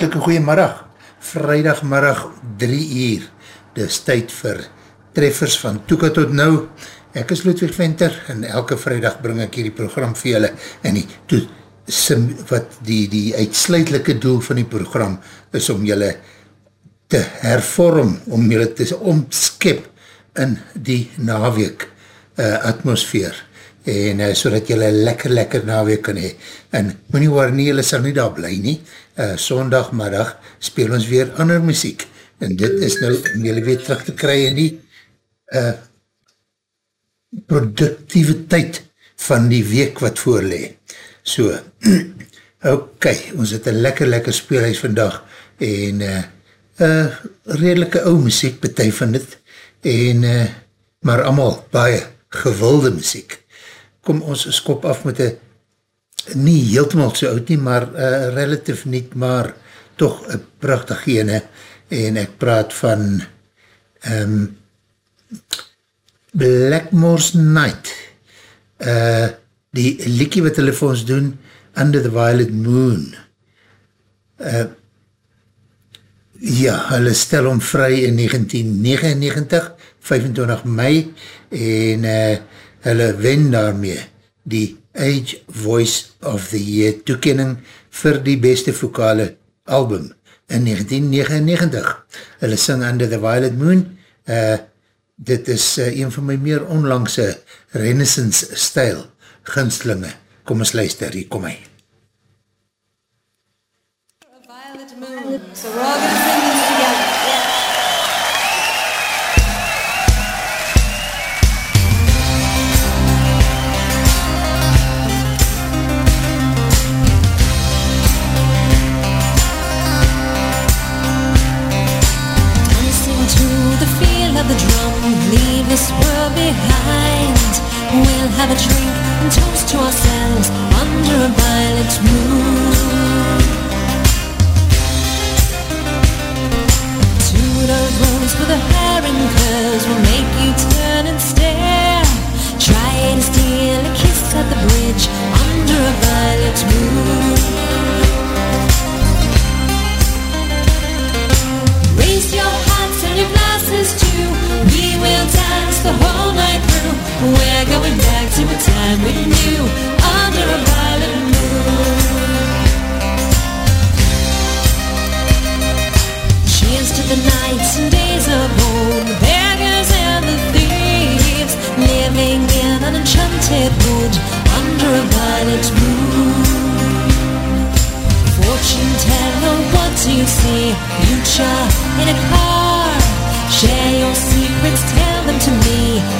Hartelike goeiemiddag, vrijdagmiddag 3 uur, dis tyd vir treffers van Toeka tot nou, ek is Ludwig Venter, en elke vrijdag bring ek hierdie program vir julle, en die, to, sim, wat die, die uitsluitlike doel van die program, is om julle te hervorm, om julle te omskep in die naweek uh, atmosfeer, en uh, so dat jylle lekker lekker naweek kan hee, en moet nie waar nie, jylle sal nie daar bly nie, uh, sondagmiddag speel ons weer ander muziek, en dit is nou, om jylle weer terug te kry in die uh, productiviteit van die week wat voorlee. So, ok, ons het een lekker lekker speelhuis vandag, en uh, uh, redelike ou muziek betuig van dit, en uh, maar allemaal baie gewilde muziek. Kom ons skop af met een nie heeltemaal so oud nie, maar uh, relatief niet, maar toch een prachtig ene, en ek praat van um, Blackmore's Night, uh, die liekie wat hulle vir ons doen, Under the Violet Moon. Uh, ja, hulle stel om vry in 1999, 25 mei, en uh, hulle wen daarmee die Age Voice of the Year toekening vir die beste vokale album in 1999. Hulle sing Under the Violet Moon. Uh, dit is uh, een van my meer onlangse renaissance stijl gunstlinge. Kom ons luister, hier kom hy. Violet Moon. So we're all gonna this world behind. We'll have a drink and toast to ourselves under a violet moon. Two those rose with the hair and curls will make you turn and stare. Try to steal a kiss at the bridge under a violet moon. We're going back to a time we knew under a violet moon. Cheers to the nights and days of old, beggars and the thieves, living in an enchanted wood under a violet moon. Fortune teller, what do you see? Future in a car. Share your secrets, tell them to me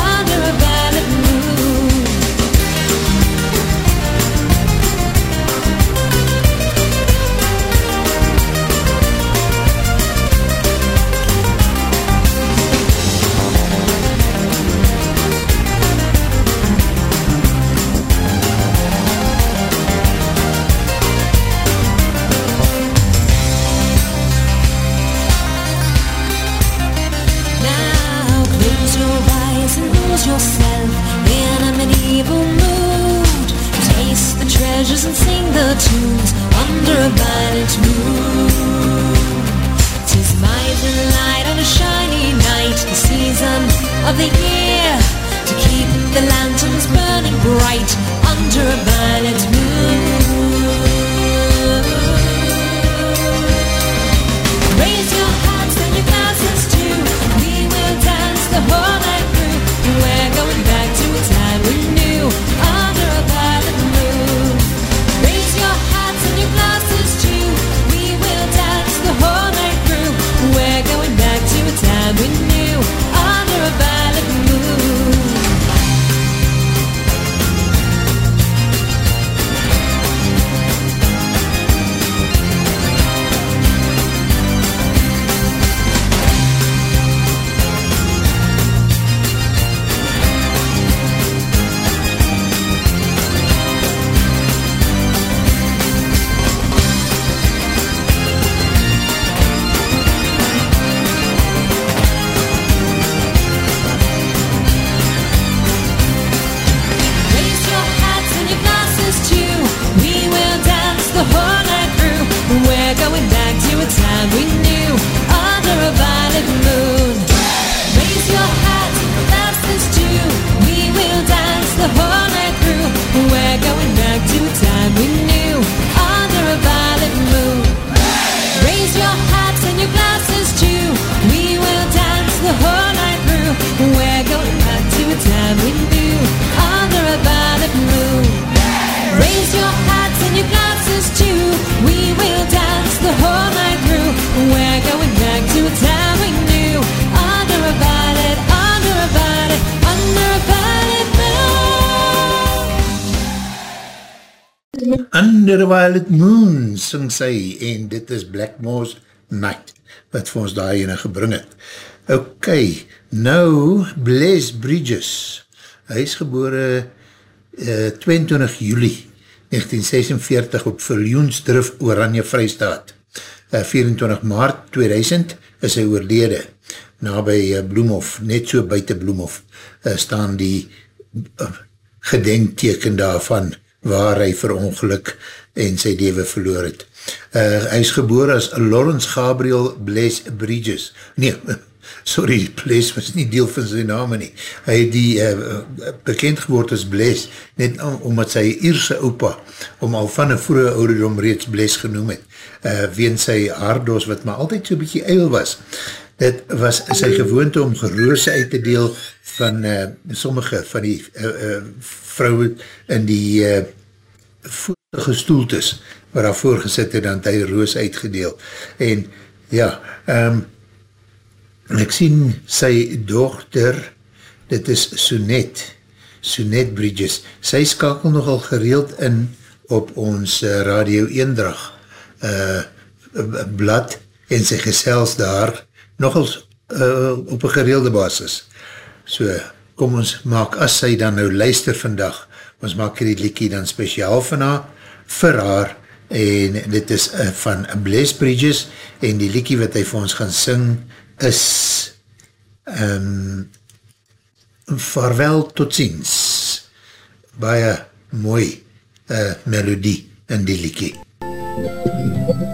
Violet Moon sing sy en dit is Blackmore's Night wat vir ons daar ene gebring het. Ok, nou Blaise Bridges. Hy is gebore uh, 22 juli 1946 op Verloonsdrif Oranje Vrystaat. Uh, 24 maart 2000 is hy oorlede. Na by uh, Bloemhof, net so buiten Bloemhof, uh, staan die uh, gedenkteken daarvan waar hy verongeluk en sy leven verloor het. Uh, hy is geboor as Lawrence Gabriel Bles Bridges. Nee, sorry, Bles was nie deel van sy naam nie. Hy het die uh, bekend geword as Bles, net om, omdat sy Ierse opa, om al van een vroege ouderdom reeds Bles genoem het, uh, ween sy haardos, wat maar altyd so'n bykie eil was. Dit was sy gewoonte om geroose uit te deel van uh, sommige van die uh, uh, vrouwen in die uh, voetige stoeltes waar daar voorgesit het, dan het hy roos uitgedeel. En ja, um, ek sien sy dochter, dit is Sonet, Sonet Bridges, sy skakel nogal gereeld in op ons uh, Radio Eendrag uh, blad en sy gesels daar nogals uh, op een gereelde basis. So, kom ons maak, as sy dan nou luister vandag, ons maak die liekie dan speciaal van haar, vir haar, en dit is uh, van Bless Bridges, en die liekie wat hy vir ons gaan sing, is um, Vaarwel tot ziens. Baie mooi uh, melodie in die liekie. MUZIEK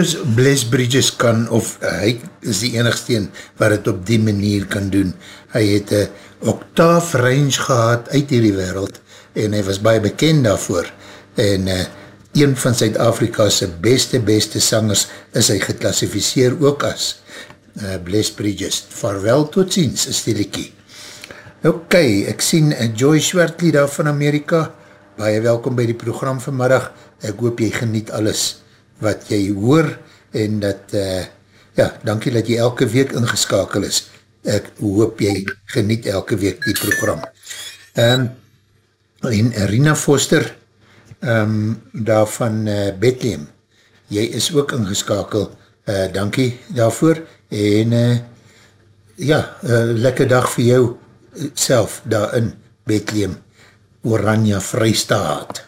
soos Bless Bridges kan, of uh, hy is die enigste een wat het op die manier kan doen. Hy het een octaaf range gehad uit hierdie wereld en hy was baie bekend daarvoor. En uh, een van Zuid-Afrika's beste, beste sangers is hy geklassificeer ook as uh, Bless Bridges. Vaarwel tot ziens, is die liekie. Ok, ek sien uh, Joy Schwertley daar van Amerika. Baie welkom by die program vanmiddag. Ek hoop jy geniet alles wat jy hoor en dat, uh, ja, dankie dat jy elke week ingeskakel is. Ek hoop jy geniet elke week die program. Um, en Rina Foster, um, daar van uh, Bethlehem, jy is ook ingeskakel, uh, dankie daarvoor, en uh, ja, uh, lekker dag vir jou self daar in Bethlehem, Oranje Vrystaat.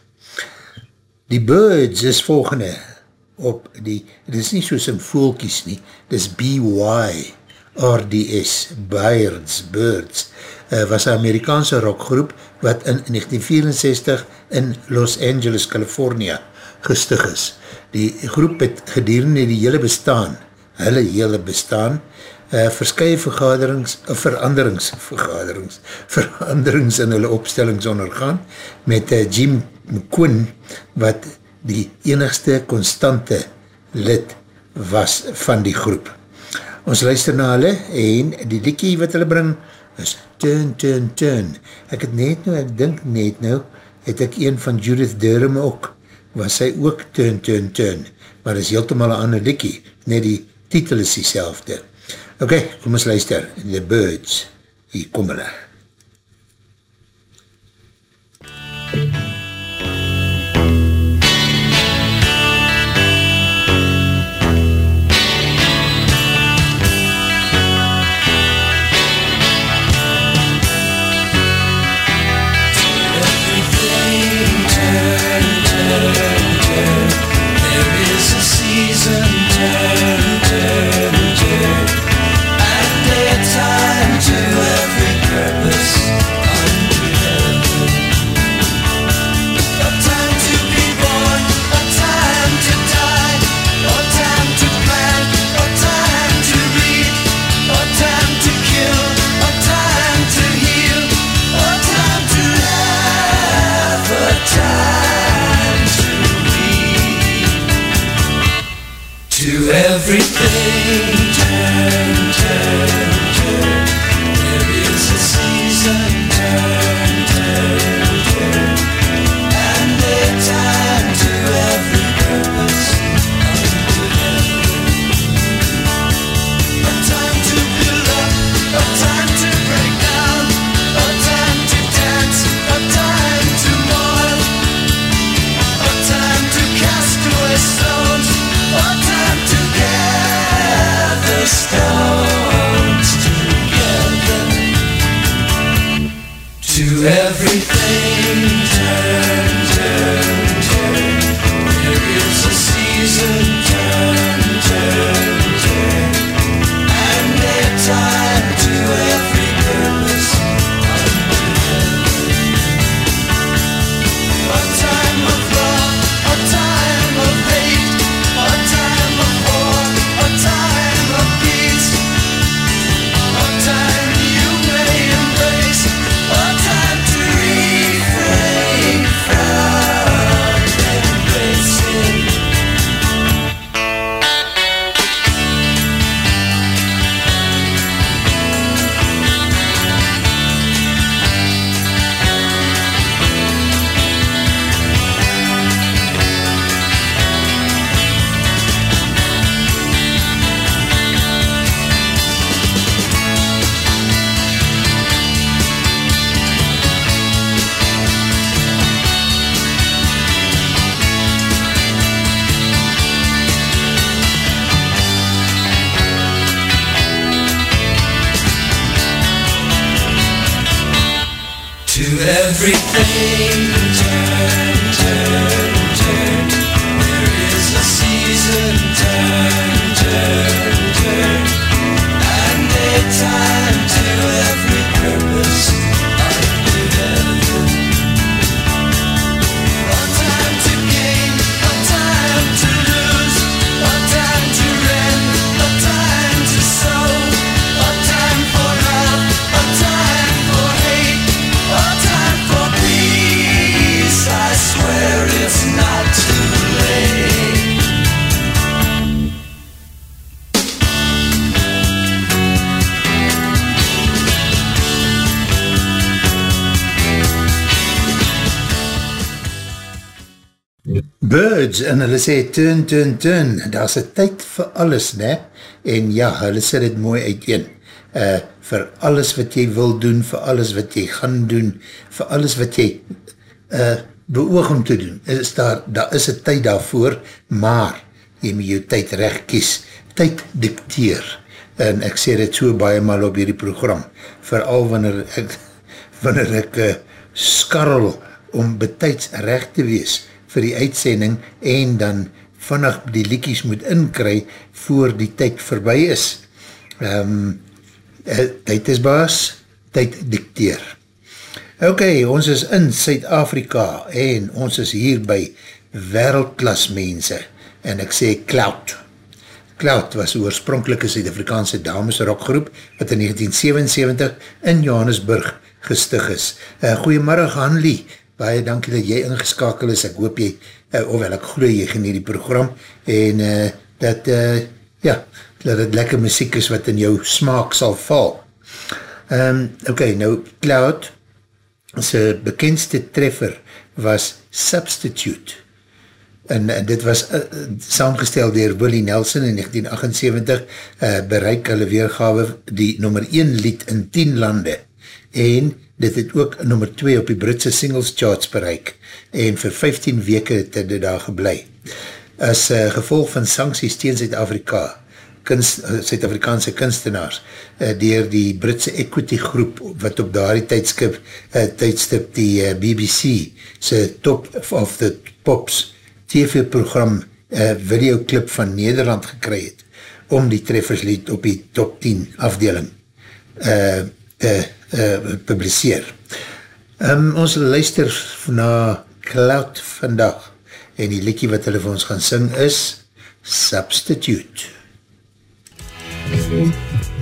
Die birds is volgende, op die, dit is nie soos in voelkies nie, dit is B-Y, RDS, Birds, Birds, uh, was een Amerikaanse rockgroep wat in 1964 in Los Angeles, California gestig is. Die groep het gedurende die hele bestaan, hulle hele bestaan, uh, verskye vergaderings, uh, veranderings, vergaderings, veranderings in hulle opstellings ondergaan, met uh, Jim McQuinn, wat die enigste constante lid was van die groep. Ons luister na hulle en die liekie wat hulle bring is Turn, Turn, Turn. Ek het net nou, ek dink net nou, het ek een van Judith Durham ook, was sy ook Turn, Turn, Turn. Maar is heeltemaal een ander liekie, net die titel is die selfde. Ok, kom ons luister. The Birds, hier kom hulle. Thank en hulle sê turn, turn, turn, daar is een tyd vir alles, ne? En ja, hulle sê dit mooi uiteen. Uh, vir alles wat jy wil doen, vir alles wat jy gaan doen, vir alles wat jy uh, beoog om te doen, is daar, daar is een tyd daarvoor, maar jy moet jou tyd recht kies, tyd dicteer, en ek sê dit so baie mal op hierdie program, vooral wanneer ek, wanneer ek uh, skarrel om betijds recht te wees, vir die uitsending en dan vannig die liekies moet inkry voor die tyd voorbij is. Um, tyd is baas, tyd dikteer. Ok, ons is in Suid-Afrika en ons is hier by wereldklas mense en ek sê Cloud. Cloud was oorspronkelike Suid-Afrikaanse damesrockgroep wat in 1977 in Johannesburg gestig is. Uh, Goeiemiddag Hanlie, baie dankie dat jy ingeskakel is, ek hoop jy, uh, ofwel ek groei jy genie die program, en uh, dat, uh, ja, dat het lekker muziek is wat in jou smaak sal val. Um, ok, nou, Cloud, sy bekendste treffer was Substitute, en uh, dit was uh, saamgestel dier Willie Nelson in 1978, uh, bereik hulle weergawe die nummer 1 lied in 10 lande, en dit het ook nummer 2 op die Britse singles charts bereik en vir 15 weke het dit daar geblei. As uh, gevolg van sancties tegen Zuid-Afrika, Zuid-Afrikaanse uh, kunstenaars, uh, dier die Britse equity groep, wat op daardie tijdskip, uh, tijdstip die uh, BBC, sy top of the pops TV-program uh, videoclip van Nederland gekry het, om die trefferslied op die top 10 afdeling uh, uh, publiseer. Um, ons luister na Cloud vandag en die liekie wat hulle vir ons gaan sing is Substitute. Substitute.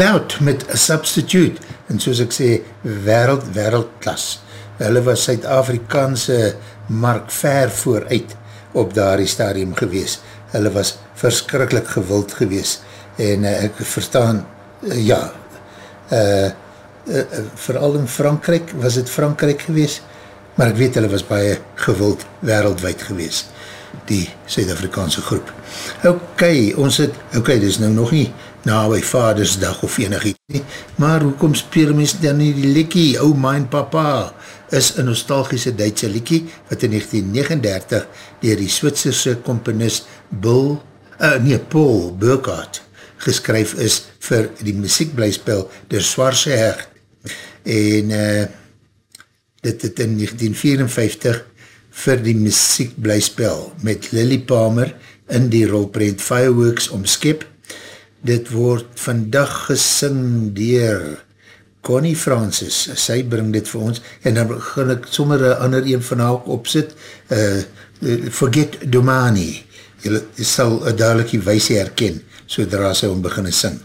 Cloud met a substitute, en soos ek sê, wereld, wereldklas. Hulle was Suid-Afrikaanse mark ver vooruit op daardie stadium gewees. Hulle was verskrikkelijk gewild gewees. En uh, ek verstaan, uh, ja, uh, uh, vooral in Frankrijk, was het Frankrijk gewees, maar ek weet hulle was baie gewild wereldwijd gewees, die Suid-Afrikaanse groep. Ok, ons het, ok, dit is nou nog nie na by vadersdag of enig iets nie, maar hoekom speel mens dan nie die likkie, oh mine papa, is een nostalgische Duitse likkie, wat in 1939 dier die Switserse komponist Bill, uh, nee, Paul Burkhardt geskryf is vir die muziekblijspel Der Swarse Hecht. En uh, dit het in 1954 vir die muziekblijspel met Lily Palmer in die rolprent Fireworks omskip dit word vandag gesing dier Connie Francis, sy bring dit vir ons, en dan gaan ek sommer een ander een van haar opzit, uh, Forget Domani, jy sal een duidelijkie wijsie herken, sodra sy om beginne sing.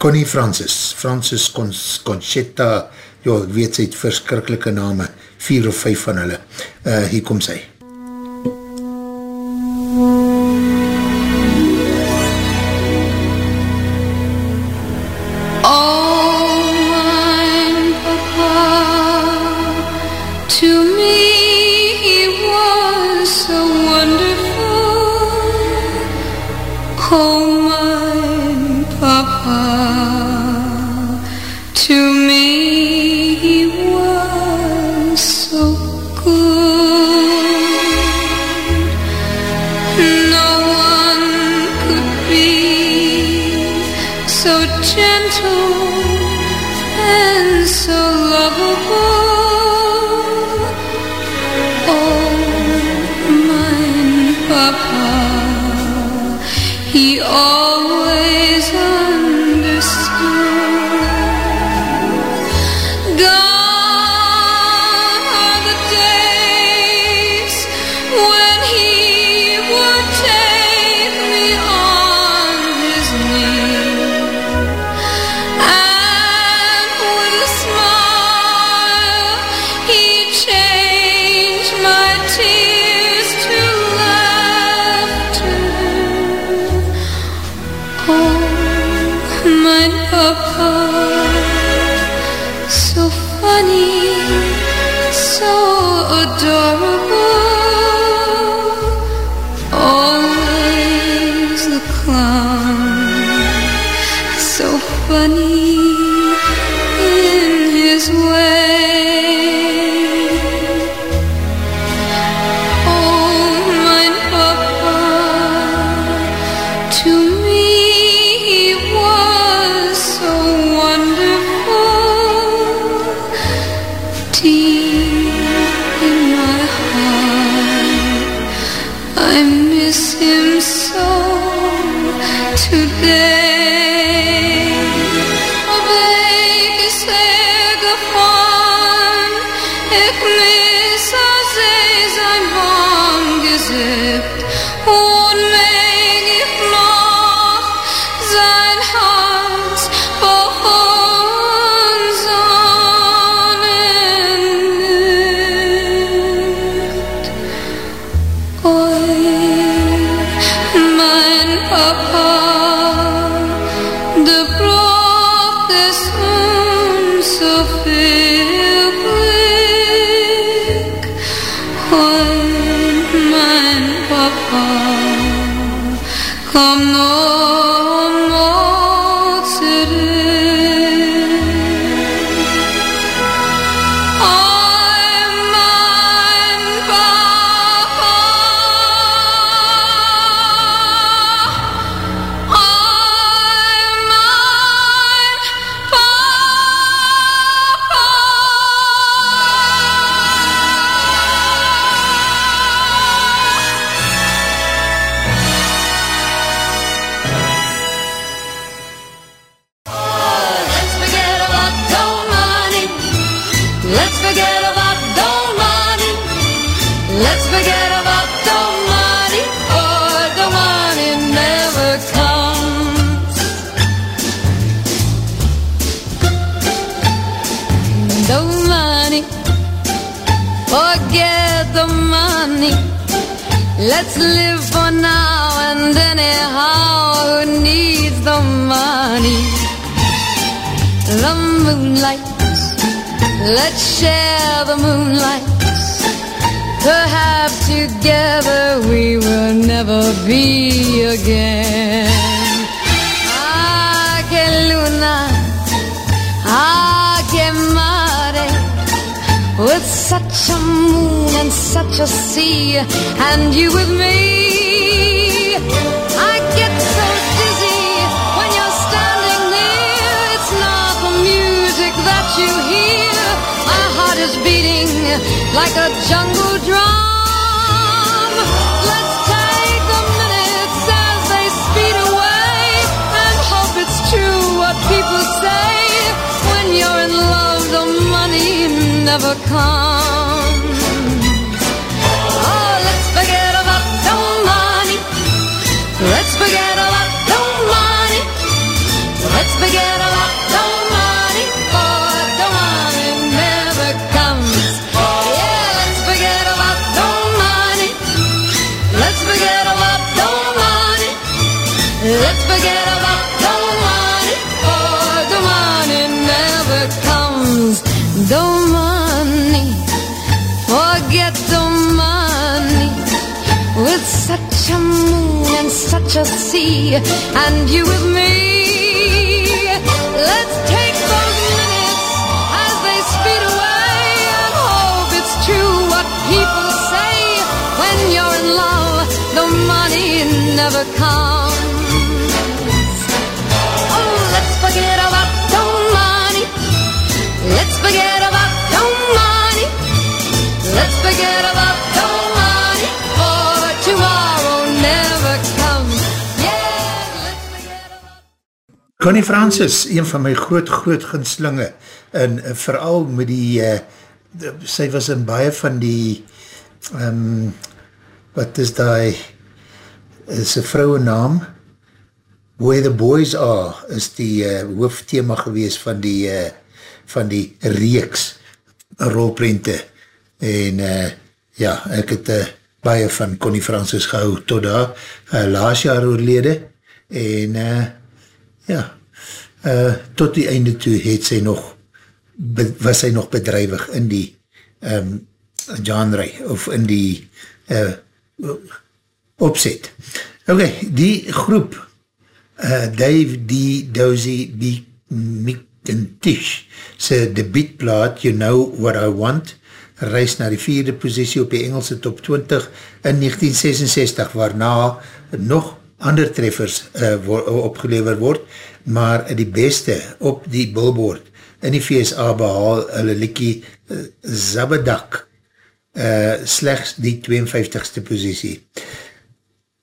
Connie Francis, Francis Conchetta, jo, ek weet sy het verskrikkelike name, vier of vijf van hulle, uh, hier kom sy. Let's Let's share the moonlight. Perhaps together we will never be again. Ah, que luna, ah, que mare, with such a moon and such a sea, and you with me. I get so dizzy when you're standing near. It's not the music that you hear. Heart is beating like a jungle drum. Let's take the minutes as they speed away and hope it's true what people say. When you're in love, the money never comes. Such a moon and such a sea, and you with me. Let's take those minutes as they speed away and hope it's true what people say. When you're in love, the money never comes. Oh, let's forget about the money. Let's forget about the money. Let's forget about Connie Francis, een van my groot, groot ginslinge, en uh, vooral met die, uh, sy was in baie van die, um, wat is die, is een vrouwe naam, Where the Boys Are, is die uh, hoofdthema gewees van die, uh, van die reeks rolprente, en uh, ja, ek het uh, baie van Connie Francis gehou tot daar, uh, laas jaar oorlede, en uh, ja, uh, tot die einde toe het sy nog, be, was sy nog bedrijwig in die um, genre, of in die uh, opzet. Ok, die groep, uh, Dave D. Dozy B. McIntish, sy debietplaat You Know What I Want, reis na die vierde positie op die Engelse top 20 in 1966, waarna nog ander treffers uh, wo opgelever word, maar die beste op die billboard in die VSA behaal hulle likkie uh, Zabadak uh, slechts die 52ste positie.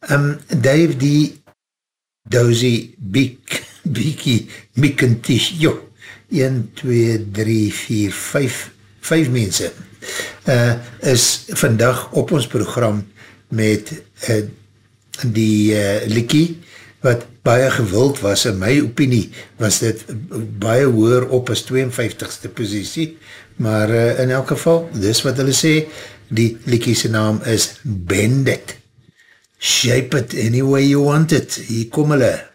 Um, Dave D. Dozy Beek, Beekie McIntish, jo, 1, 2, 3, 4, 5, 5 mense, uh, is vandag op ons program met uh, die uh, Likkie, wat baie gewild was, in my opinie, was dit baie hoër op as 52ste positie, maar uh, in elk geval, dis wat hulle sê, die Likkie se naam is Bandit. Shape it any way you want it. Hier kom hulle.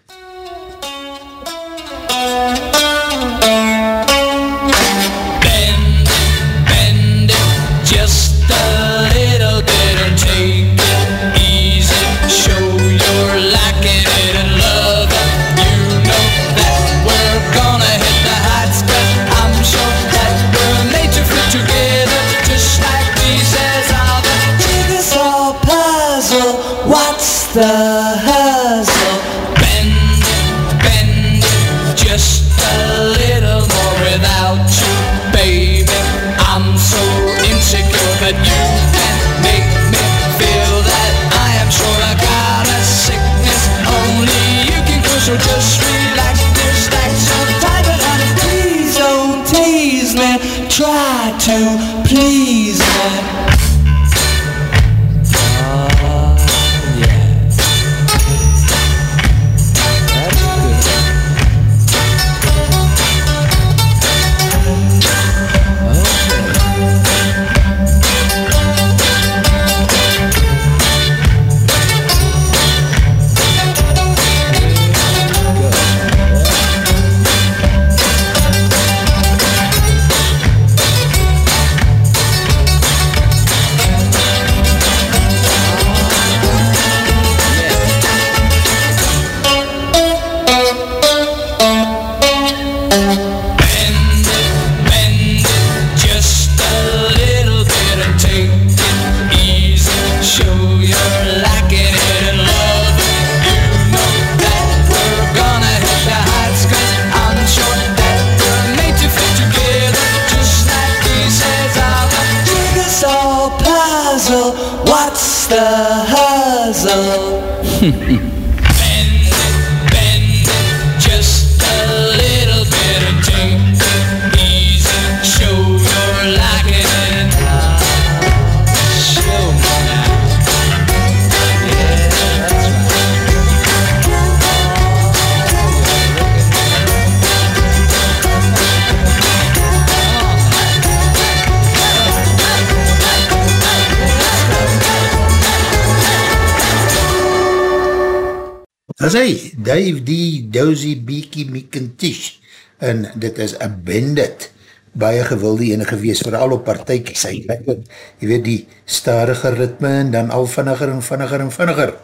Hy, Dave D. Dozy Beaky McIntish, en dit is a bandit, baie gewilde ene gewees, vooral op partijkies, hy lekker, jy weet die starige ritme, en dan al vinniger en vinniger en vinniger,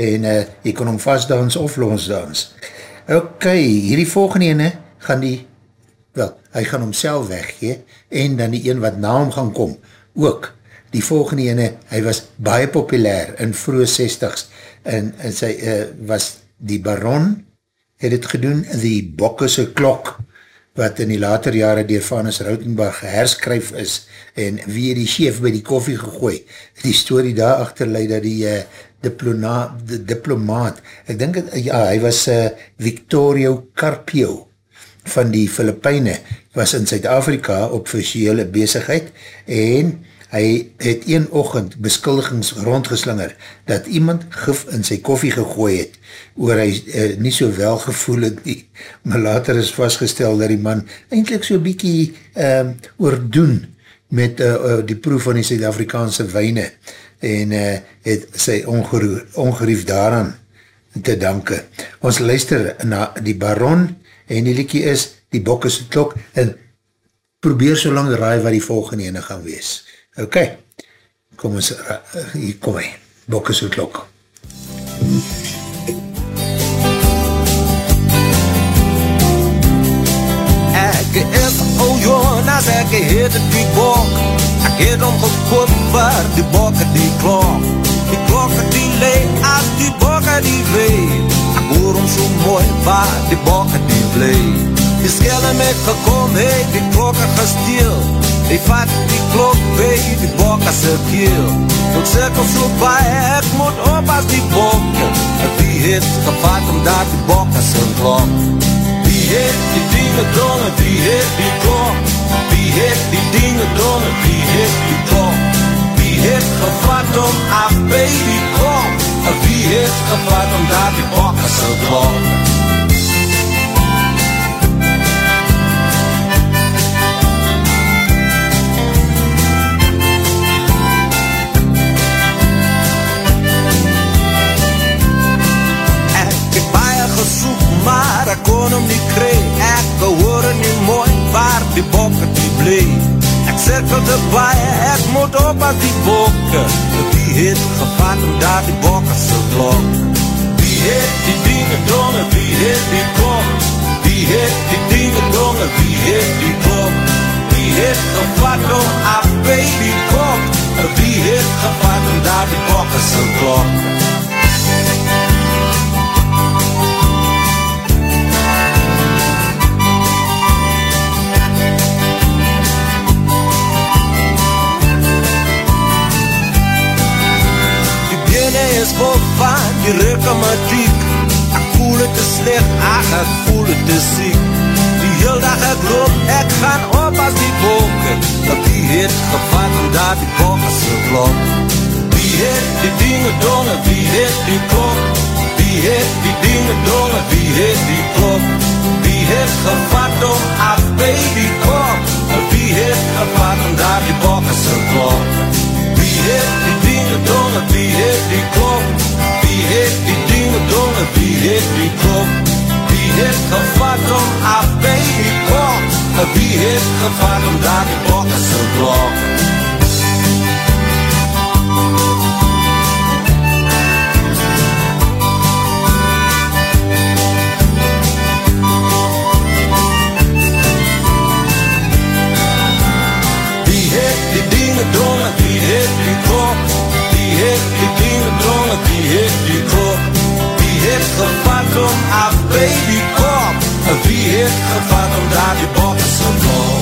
en uh, jy kon hom vastdans of losdans. Ok, hierdie volgende ene, gaan die, wel, hy gaan homself weggee, en dan die een wat na hom gaan kom, ook, die volgende ene, hy was baie populair in vroege 60s, en, en sy uh, was die Baron, het het gedoen, die Bokkese Klok, wat in die later jare door Vanus Rautenbach herskryf is, en wie die chef by die koffie gegooi, die story daar achterleid dat die uh, diploma, die diplomaat, ek dink, het, ja, hy was uh, Victorio Carpio, van die Filipijne, was in Zuid-Afrika op officiële bezigheid, en hy het een ochend beskuldigings rondgeslinger, dat iemand gif in sy koffie gegooi het, oor hy uh, nie so wel gevoel het nie, maar later is vastgestel dat die man eindelijk so bykie um, oordoen met uh, uh, die proef van die Zuid-Afrikaanse wijne en uh, het sy ongeroer, ongerief daaraan te danke. Ons luister na die baron en die liekie is die bokkese klok en probeer so lang raai wat die volgende ene gaan wees. Ok, kom ons, hier kom hy, bokkese klok. Ek is ou Jonas, ek het die bok Ek het hom gekoop vir die bokke die klok Die klokke die lee as die bokke die wee Ek hoor hom so mooi waar die bokke die blee Die skelle met gekom het die klokke gesteel Die vat die klok by die bokke se keel Tot cirkel so baie, ek moet op as die bokke Wie het gevat om daar die bokke se klok Wie het die dinge drongen, wie het die klok? Wie het die dinge drongen, wie het die klok? Wie het gevat om af by die klok? Wie het gevat om daar die bokke se klok? Maar ek kon hom nie kry. Ek hoor nie mooi waar die bokke die blee Ek cirkelde baie, ek moet op as die bokke. Wie het gevat om daar die bokke se klok Wie het die dinge donge, wie het die klok Wie het die dinge donge, wie het die klok Wie het gevat om af by die klok Wie het gevat om daar die bokke se klok is vol van die rekomatiek Ek voel het te slecht, ach ek voel het te ziek. Die heel dag ek loop, ek gaan op as die wolken Dat wie het gevat om daar die wolken se klok Wie het die dinge donge, wie het die klok? Wie het die dinge donge, wie het die klok? Wie het gevat om af by die klok Wie het gevat om daar die wolken se klok Wie het die dinge donge, wie het die klok het die klok Wie het gevat om af by die klok Wie het gevat om daar die bokke se klok het gevat om daar die bokke se klok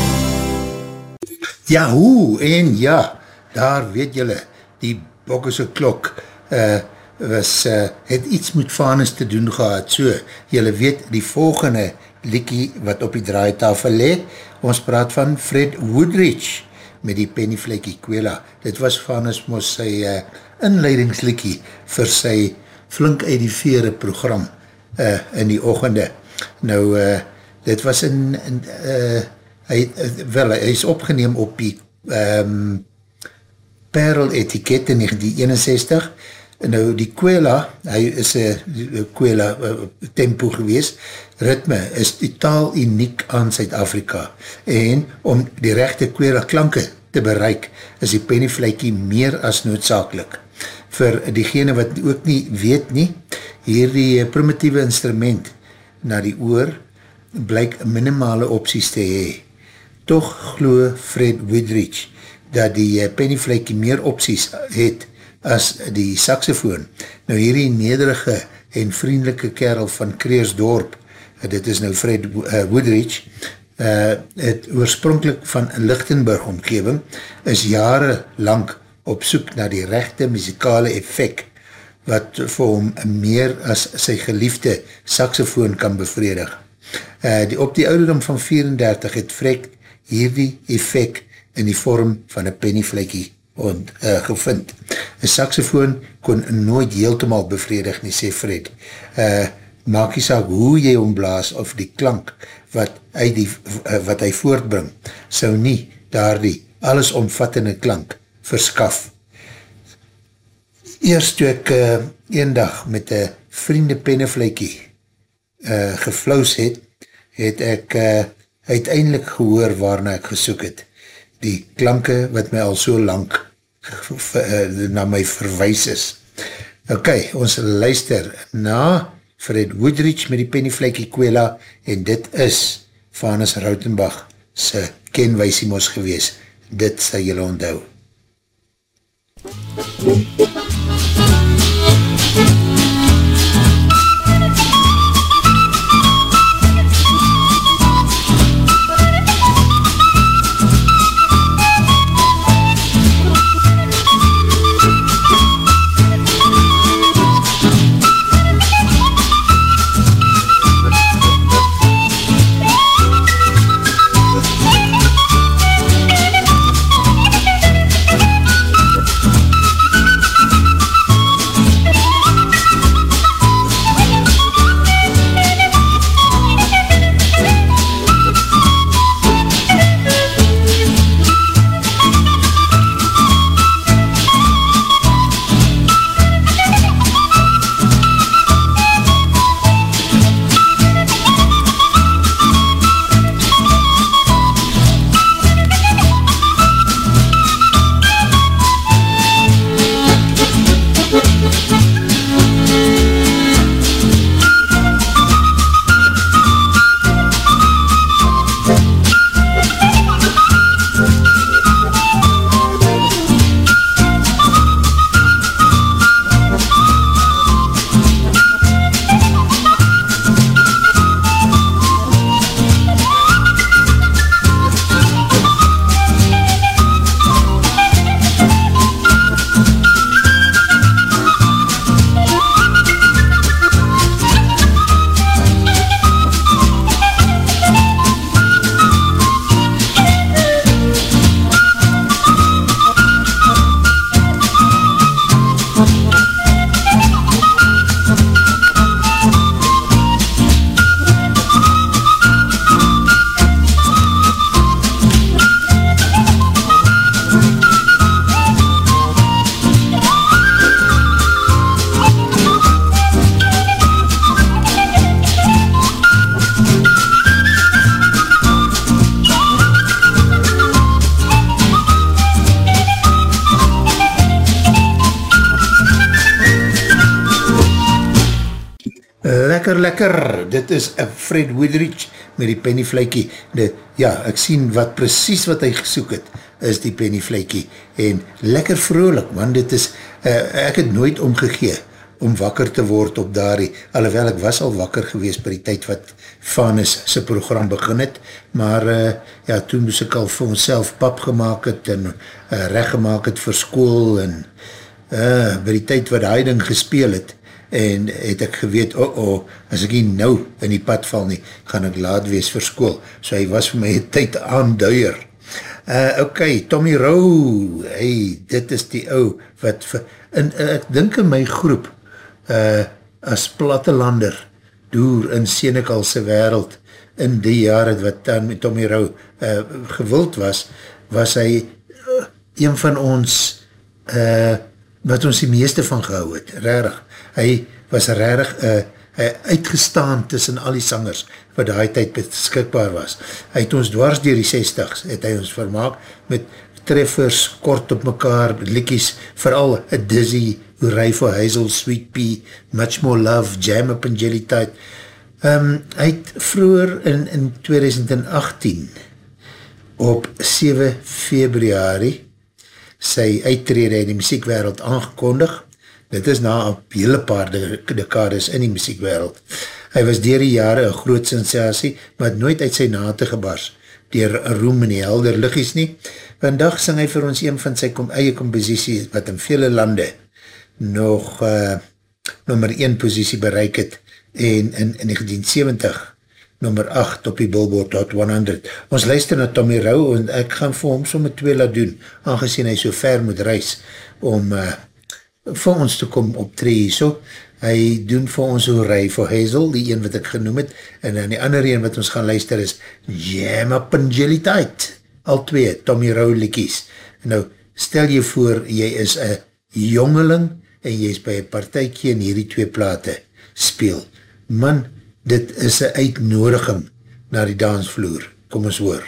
Ja, hoe, en ja, daar weet julle, die bokkese klok, uh, was, uh, het iets met Vanus te doen gehad, so, jylle weet, die volgende liekie wat op die draaitafel le, ons praat van Fred Woodridge, met die Pennyflekie Kwela, dit was Vanus mos sy uh, inleidingsliekie vir sy flink uit die vere program uh, in die ochende, nou, uh, dit was in, in uh, hy, wel, hy is opgeneem op die um, Perl etiket in 1961, en nou die Kwela, hy is een Kwela tempo gewees, ritme is totaal uniek aan Zuid-Afrika, en om die rechte Kwela klanke te bereik, is die pennyfleikie meer as noodzakelik. Vir diegene wat ook nie weet nie, hier die primitieve instrument na die oor, blyk minimale opties te hee. Toch glo Fred Woodridge, dat die eh, pennyfleikie meer opties het as die saxofoon. Nou hierdie nederige en vriendelike kerel van Kreersdorp, dit is nou Fred eh, Woodridge, uh, het oorspronkelijk van Lichtenburg omgeving, is jare lang op soek na die rechte muzikale effect, wat vir hom meer as sy geliefde saxofoon kan bevredig. Uh, die, op die ouderdom van 34 het Fred hierdie effect in die vorm van een pennyfleikie ont, uh, gevind. Een saxofoon kon nooit heeltemaal bevredig nie, sê Fred. Uh, maak jy saak hoe jy omblaas of die klank wat hy, die, uh, wat hy voortbring, sou nie daar die alles omvattende klank verskaf. Eerst toe ek uh, een dag met een vriende pennefleikie uh, geflous het, het ek uh, uiteindelik gehoor waarna ek gesoek het. Die klanke wat my al so lang eh, na my verwijs is. Ok, ons luister na Fred Woodridge met die pennyfleikie Kwela en dit is Vanus Rautenbach sy kenwijsiemos gewees. Dit sal jylle onthou. MUZIEK Thank you. Lekker, dit is Fred Woodridge met die pennyfleikie, ja, ek sien wat precies wat hy gesoek het, is die pennyfleikie, en lekker vrolik, want dit is, uh, ek het nooit omgegee, om wakker te word op daarie, alhoewel ek was al wakker gewees by die tyd wat Vanus sy program begin het, maar uh, ja, toen moes ek al vir onszelf pap gemaakt het, en uh, recht gemaakt het vir school, en uh, by die tyd wat die ding gespeel het, en het ek geweet, oh oh, as ek hier nou in die pad val nie, gaan ek laat wees vir school. So hy was vir my een tyd aanduier. Uh, ok, Tommy Rowe, hey, dit is die ou, wat, vir, en, uh, ek dink in my groep, uh, as plattelander, door in Senekalse wereld, in die jare wat dan met Tommy Rowe uh, gewild was, was hy uh, een van ons, uh, wat ons die meeste van gehou het, rarig, hy was rarig uh, uitgestaan tussen al die sangers wat die tyd beskikbaar was. Hy het ons dwars dier die 60s, het hy ons vermaak met treffers, kort op mekaar, likkies, vooral a Dizzy, Hooray for Hazel, Sweet Pea, Much More Love, Jam Up and Jelly Tide. Um, hy het vroeger in, in 2018 op 7 februari sy uittrede in die muziekwereld aangekondig Dit is na een hele paar dekades in die muziekwereld. Hy was dier die jare een groot sensatie, maar het nooit uit sy nate gebars, dier roem in die helder liggies nie. Vandag sing hy vir ons een van sy kom, eie compositie, wat in vele lande nog uh, nummer 1 positie bereik het, en in, in 1970 nummer 8 op die Billboard Hot 100. Ons luister na Tommy Rau, en ek gaan vir hom somme twee laat doen, aangezien hy so ver moet reis, om uh, vir ons te kom optree so. Hy doen vir ons hoe rij vir Hazel, die een wat ek genoem het, en dan die andere een wat ons gaan luister is Jam Up and Jelly Tight. Al twee, Tommy Rowlickies. Nou, stel jy voor, jy is een jongeling en jy is by een partijkie in hierdie twee plate speel. Man, dit is een uitnodiging na die dansvloer. Kom ons hoor.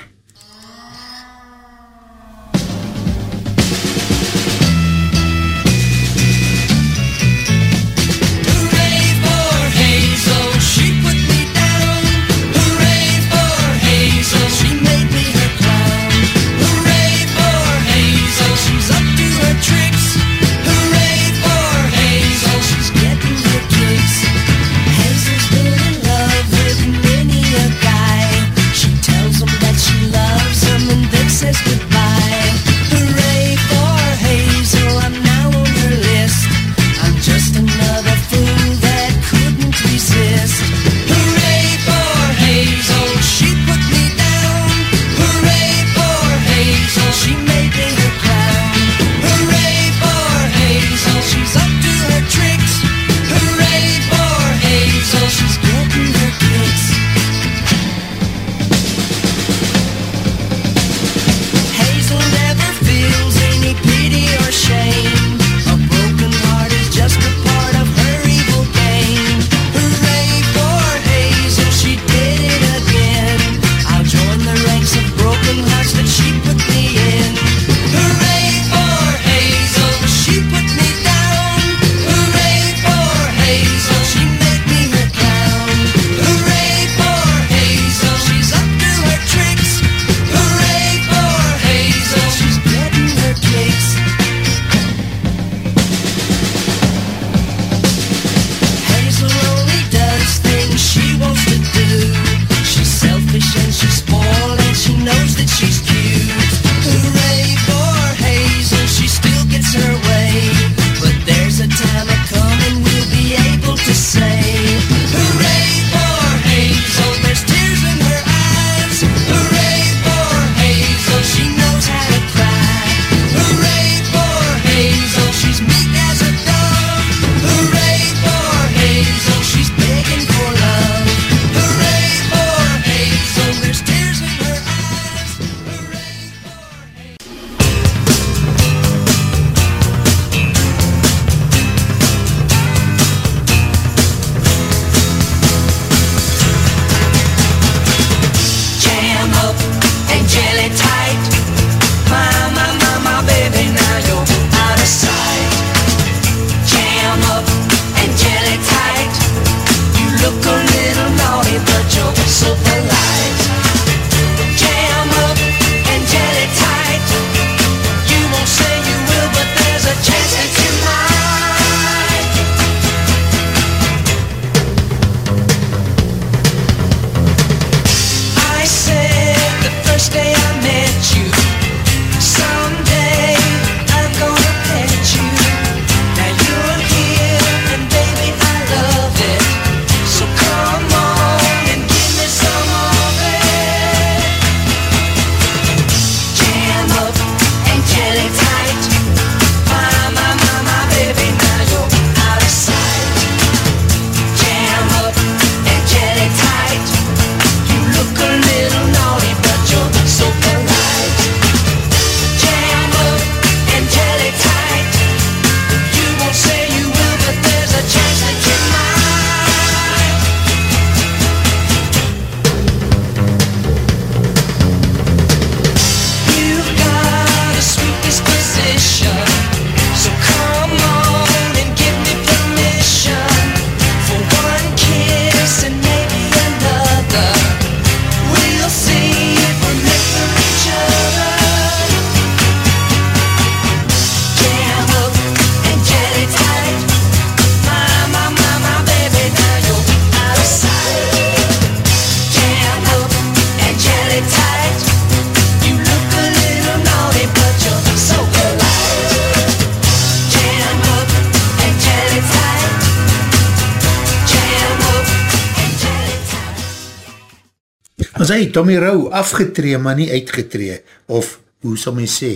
Hy, Tommy Rowe, afgetree, maar nie uitgetree, of, hoe sal my sê,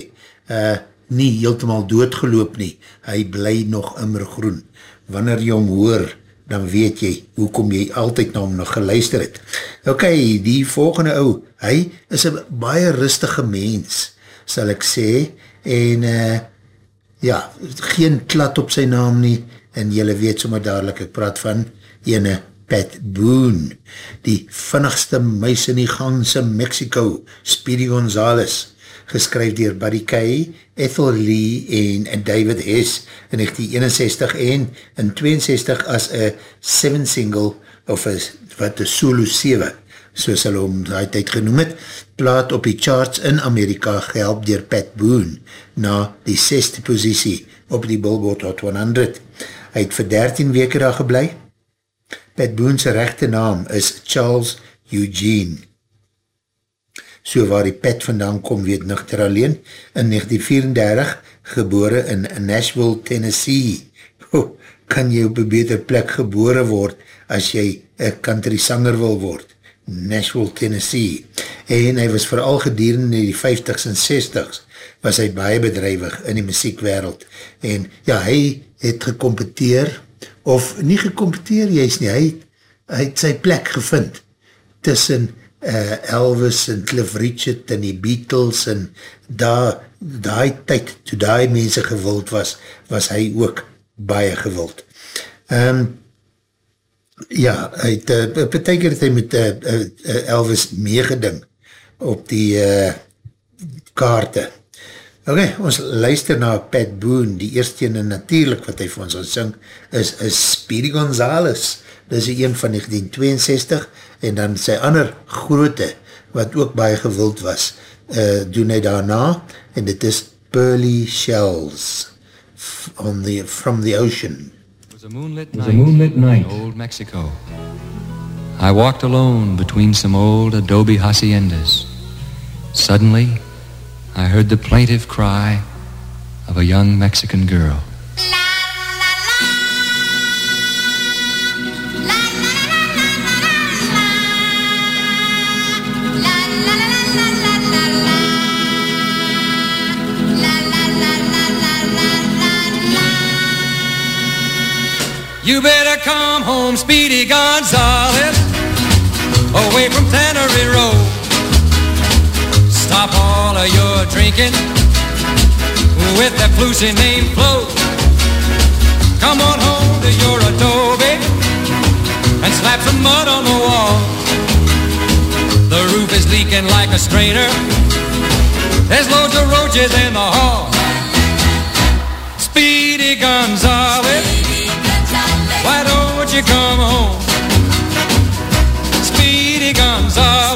uh, nie heeltemaal doodgeloop nie, hy bly nog immergroen. Wanneer jy hom hoor, dan weet jy, hoekom jy altyd na hom nog geluister het. Ok, die volgende ou, hy is een baie rustige mens, sal ek sê, en uh, ja, geen klat op sy naam nie, en jylle weet sommer dadelijk, ek praat van ene Pat Boone, die vinnigste muis in die ganse Mexico, Speedy Gonzales, geskryf dier Buddy Kay, Ethel Lee en David Hess in 1961 en in 62 as a seven single of a, wat a solo 7 soos hulle om die tijd genoem het, plaat op die charts in Amerika gehelp dier Pat Boone na die seste posiesie op die Billboard Hot 100. Hy het vir 13 weke daar geblei. Pat Boone's rechte naam is Charles Eugene so waar die pet vandaan kom weet nuchter alleen, in 1934 gebore in Nashville, Tennessee. Oh, kan jy op een beter plek gebore word as jy een country sanger wil word? Nashville, Tennessee. En hy was vooral gedurende in die 50s en 60s was hy baie bedrijwig in die muziekwereld. En ja, hy het gecompeteer, of nie gecompeteer juist nie, hy, hy het sy plek gevind tussen uh, Elvis en Cliff Richard en die Beatles en daai tyd, toe daai mense gewild was, was hy ook baie gewild. Um, ja, hy het, uh, beteker het hy met uh, uh, Elvis meegeding op die uh, kaarte. Ok, ons luister na Pat Boone, die eerste ene natuurlijk wat hy vir ons ons syng, is, is Speedy Gonzales. Dit is een van 1962, en dan sy ander groote, wat ook baie gewild was, uh, doen hy daarna, en dit is Pearly Shells on the, from the ocean. It was a moonlit night, a moonlit night. in old Mexico. I walked alone between some old adobe haciendas. Suddenly, I heard the plaintive cry of a young Mexican girl. La la la la! La la la la. La la la la. La la la la la la You better come home, Speedy Gonzales, Stop all of your drinking with that flusy name Flo. Come on home to your adobe and slap some mud on the wall. The roof is leaking like a strainer. There's loads of roaches in the hall. Speedy Gonzales. Why don't you come home? Speedy Gonzales.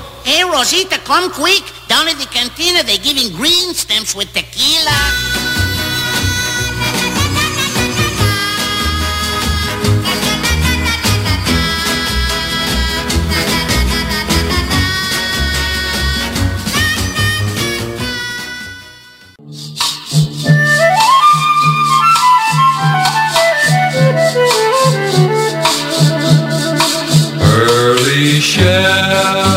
Hey, Rosita, come quick. Down at the cantina, they're giving green stamps with tequila. Early shells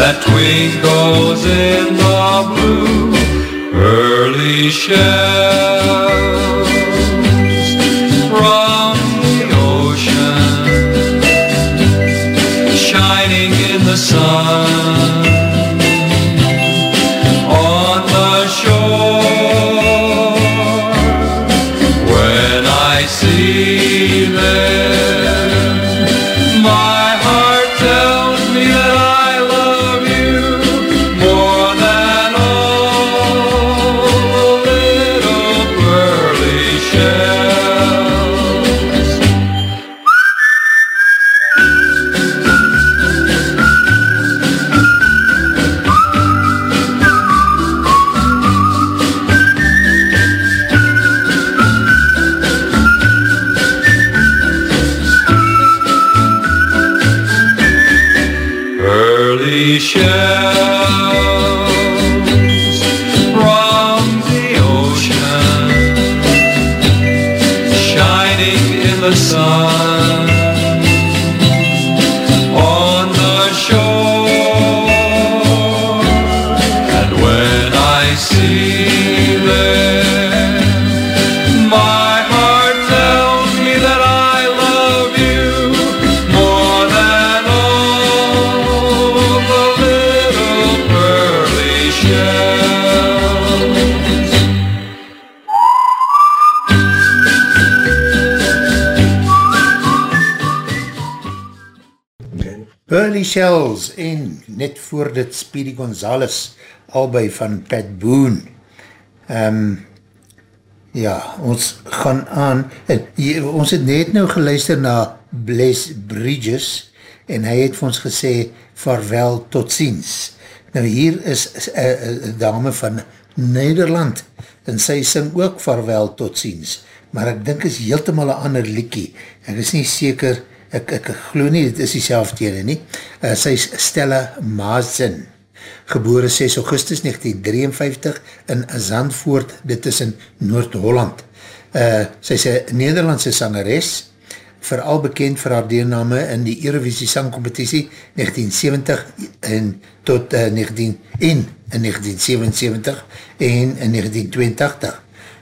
that twinkles in the blue. Early shells Pearly Shells en net voor dit Speedy Gonzales albei van Pat Boone. Um, ja, ons gaan aan, en, jy, ons het net nou geluister na Bless Bridges en hy het vir ons gesê vaarwel tot ziens. Nou hier is een dame van Nederland en sy sing ook vaarwel tot ziens, maar ek dink is heeltemal een ander liekie. Ek is nie seker, ek, ek, ek glo nie, dit is die selfdele nie. Uh, sy is Stella Maasen, gebore 6 augustus 1953 in Zandvoort, dit is in Noord-Holland. Uh, sy is een Nederlandse sangeres, vooral bekend vir haar deelname in die Eurovisie sangcompetitie 1970 en tot uh, 19, en in 1977 en in 1982.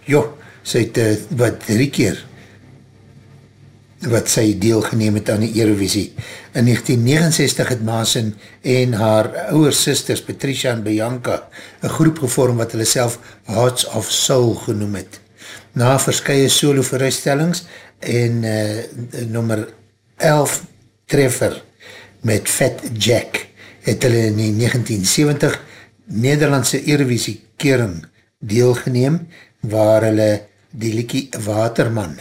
Jo, sy het uh, wat drie keer wat sy deelgeneem het aan die Eurovisie. In 1969 het Maasen en haar ouwe sisters Patricia en Bianca een groep gevorm wat hulle self Hearts of Soul genoem het. Na verskye solo verhuisstellings en uh, nummer 11 treffer met Fat Jack het hulle in die 1970 Nederlandse Eurovisie kering deelgeneem waar hulle die liekie Waterman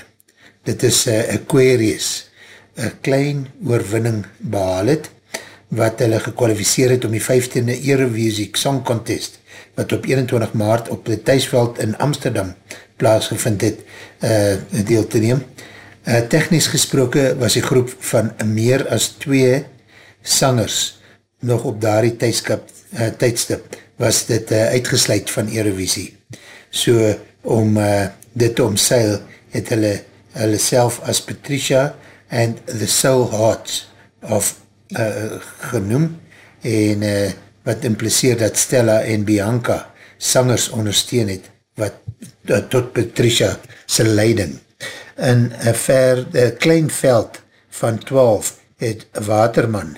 dit is uh, Aquarius, een klein oorwinning behaal het, wat hulle gekwalificeer het om die 15e Eurovisie Song Contest, wat op 21 maart op die thuisveld in Amsterdam plaasgevind het, uh, deel te neem. Uh, technisch gesproke was die groep van meer as twee sangers nog op daardie tydskap, uh, tydstip, was dit uh, uitgesluit van Eurovisie. So, om uh, dit te omseil, het hulle hulle self as Patricia and the Soul Hearts of uh, genoem en uh, wat impliseer dat Stella en Bianca sangers ondersteun het wat uh, tot Patricia sy leiding. In een ver, uh, klein veld van 12 het Waterman,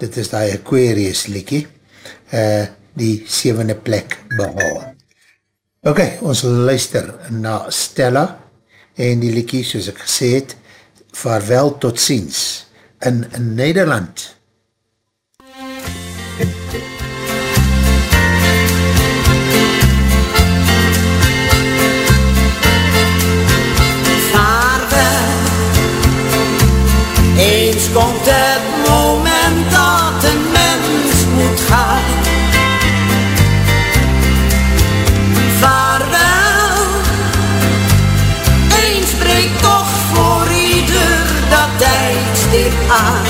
dit is die Aquarius liekie, uh, die sevende plek behaal. Ok, ons luister na Stella en die liekie, soos ek gesê het, vaarwel tot ziens in, in Nederland. Vaarwel, eens komt het Ah.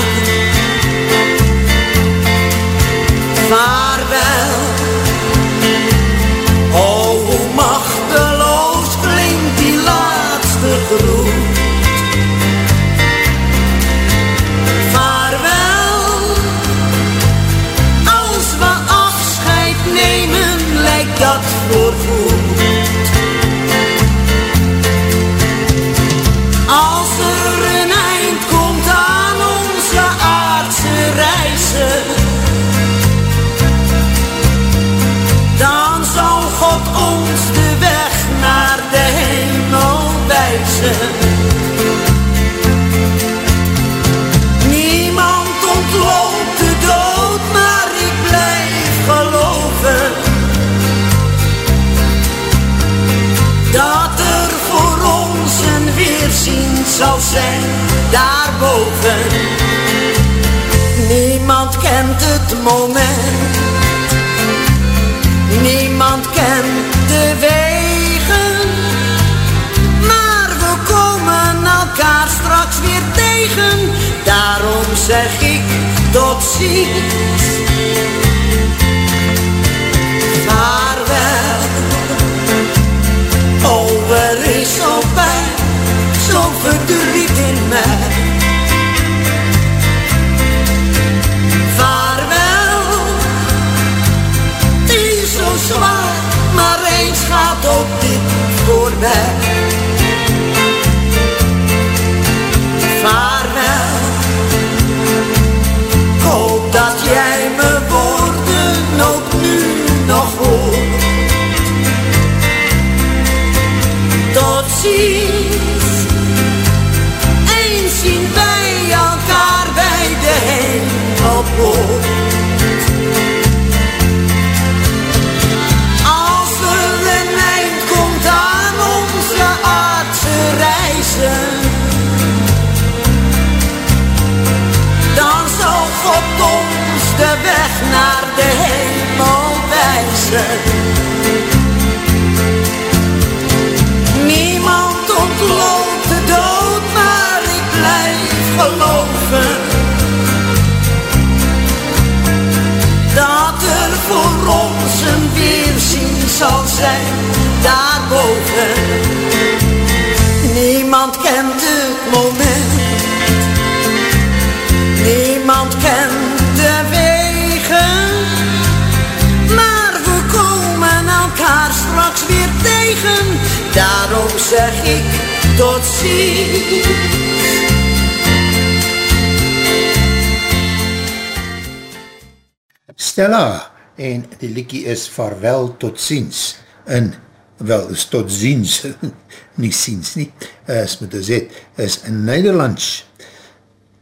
Vaarwel, oh hoe machteloos klinkt die laatste groet. Vaarwel, als we afscheid nemen lijkt dat voor zal zijn daarboven. Niemand kent het moment, niemand kent de wegen, maar we komen elkaar straks weer tegen. Daarom zeg ik tot ziens. Zo verdriet in mij. Vaarwel, het is zo zwaar, maar eens gaat ook dit voorbij. Vaarwel, ik hoop dat jij me woorden ook nu nog hoort. Tot ziens, zeg ik tot ziens. Stella en die liekie is vaarwel tot ziens. In, wel is tot ziens nie ziens nie, is met een Z is in Nederlands.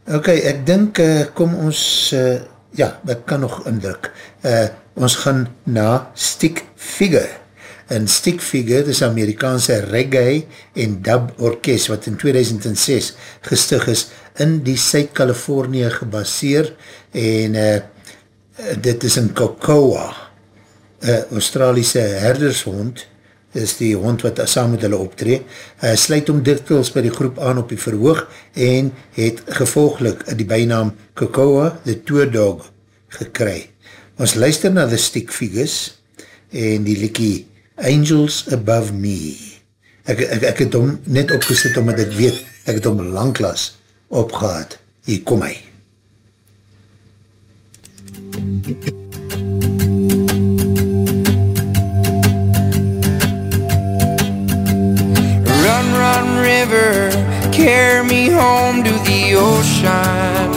Ok, ek dink uh, kom ons uh, ja, ek kan nog indruk. Uh, ons gaan na Stick Figure en Stick Figure, dit is Amerikaanse reggae en dub orkest wat in 2006 gestig is in die Zuid-Californië gebaseer en uh, dit is in Kokoa, een Australiese herdershond, is die hond wat saam met hulle optree, uh, sluit om dikwels by die groep aan op die verhoog en het gevolglik die bijnaam Kokoa, the Tour Dog, gekry. Ons luister na The Stick Figures en die liekie Angels Above Me. Ek, ek, ek het hom net opgesit omdat ek weet, ek het hom langklas opgehad. Hier kom hy. Run, run, river, carry me home to the ocean.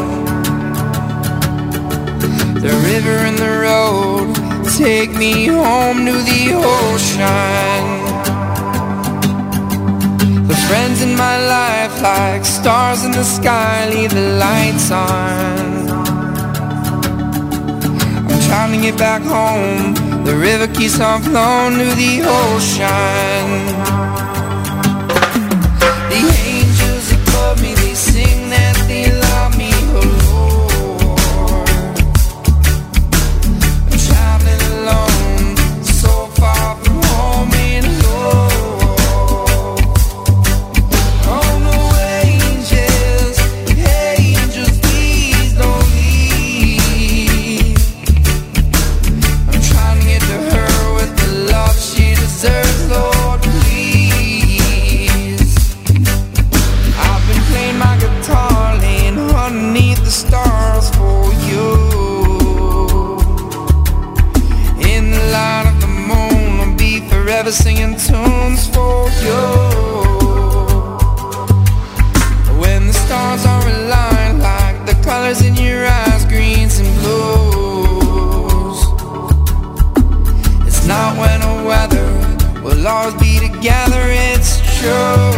The river and the road take me home to the ocean. The friends in my life, like stars in the sky, leave the lights on. I'm trying to get back home. The river keeps on flowing to the ocean. always be together, it's true.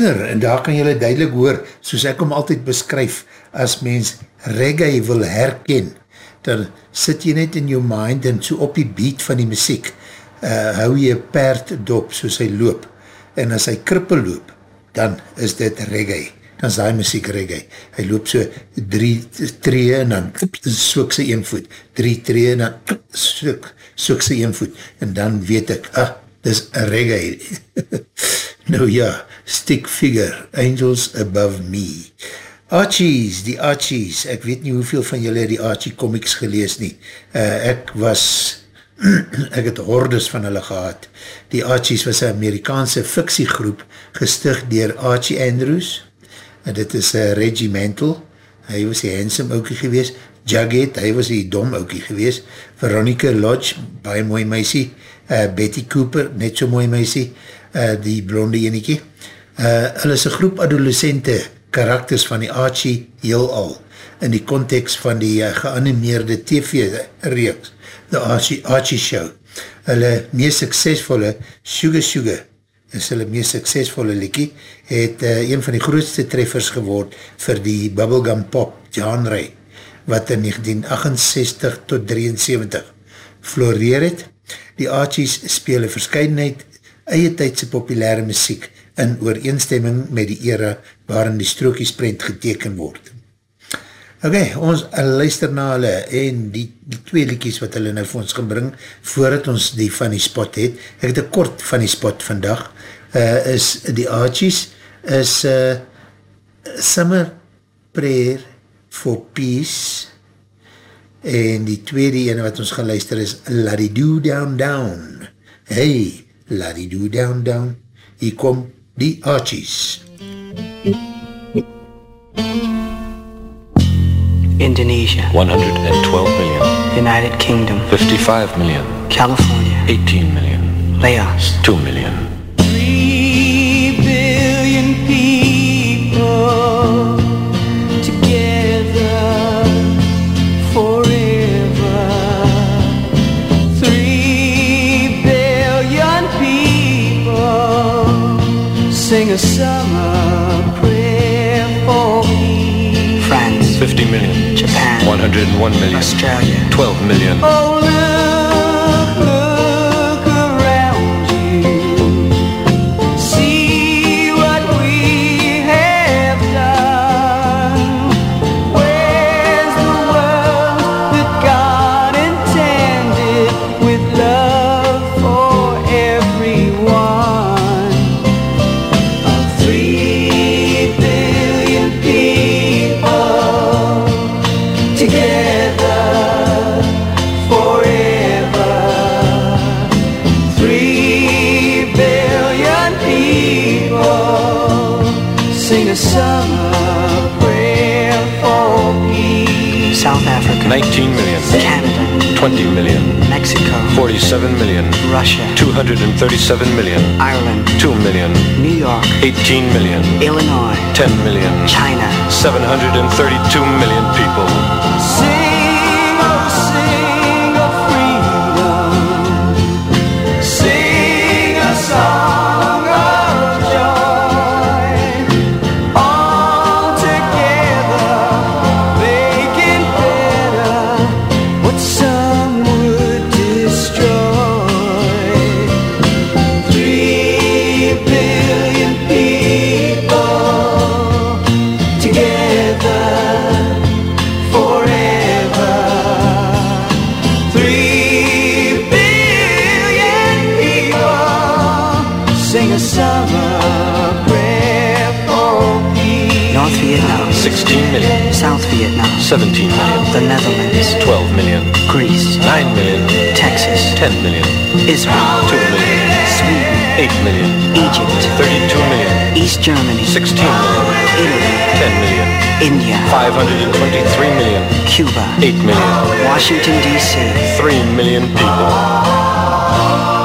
Figure, en daar kan jylle duidelik hoor, soos ek hom altyd beskryf, as mens reggae wil herken, dan sit jy net in jou mind en so op die beat van die muziek, uh, hou jy perd dop soos hy loop, en as hy krippel loop, dan is dit reggae, dan is die muziek reggae. Hy loop so drie tree en dan soek sy een voet, drie tree en dan soek, soek sy een voet, en dan weet ek, ah, dis reggae. nou ja, stick figure, angels above me. Archies, die Archies, ek weet nie hoeveel van julle die Archie comics gelees nie. Uh, ek was, ek het hordes van hulle gehad. Die Archies was een Amerikaanse fiksiegroep gestig dier Archie Andrews, en dit is uh, Reggie Mantle, hy was die handsome oukie gewees, Jughead, hy was die dom oukie gewees, Veronica Lodge, baie mooi meisie, uh, Betty Cooper, net so mooi meisie, uh, die blonde eniekie. Uh, hulle is een groep adolescente karakters van die Archie heelal, in die context van die uh, geanimeerde TV-reeks, The Archie, Archie Show. Hulle meest suksesvolle Sugar Sugar, is hulle meest suksesvolle liekie, het uh, een van die grootste treffers geword vir die bubblegum pop genre, wat in 1968 tot 73 floreer het. Die Archies speel een verscheidenheid eie tydse populaire muziek in ooreenstemming met die era waarin die strookiesprent geteken word. Ok, ons luister na hulle en die, die twee liekies wat hulle nou vir ons gaan bring, voordat ons die funny spot het. Ek het een kort funny spot vandag, uh, is die Archies, is uh, Summer Prayer for Peace, en die tweede ene wat ons gaan luister is La-di-doo down down. Hey, La-di-doo down down. Hier kom die Archies. Indonesia, 112 million, United Kingdom, 55 million, California, 18 million, Laos, 2 million. Three billion people a summer prayer for me. France, 50 million, Japan, 101 million, Australia, 12 million, Oh, 37 million. Russia. 237 million. Ireland. 2 million. New York. 18 million. Illinois. 10 million. China. 732 million people. Six 17 million, the Netherlands, 12 million, Greece, 9 million, Texas, 10 million, Israel, 2 million, Sweden, 8 million, Egypt, 32 million, East Germany, 16 million, Italy, 10 million, India, 523 million, Cuba, 8 million, Washington, D.C. 3 million people.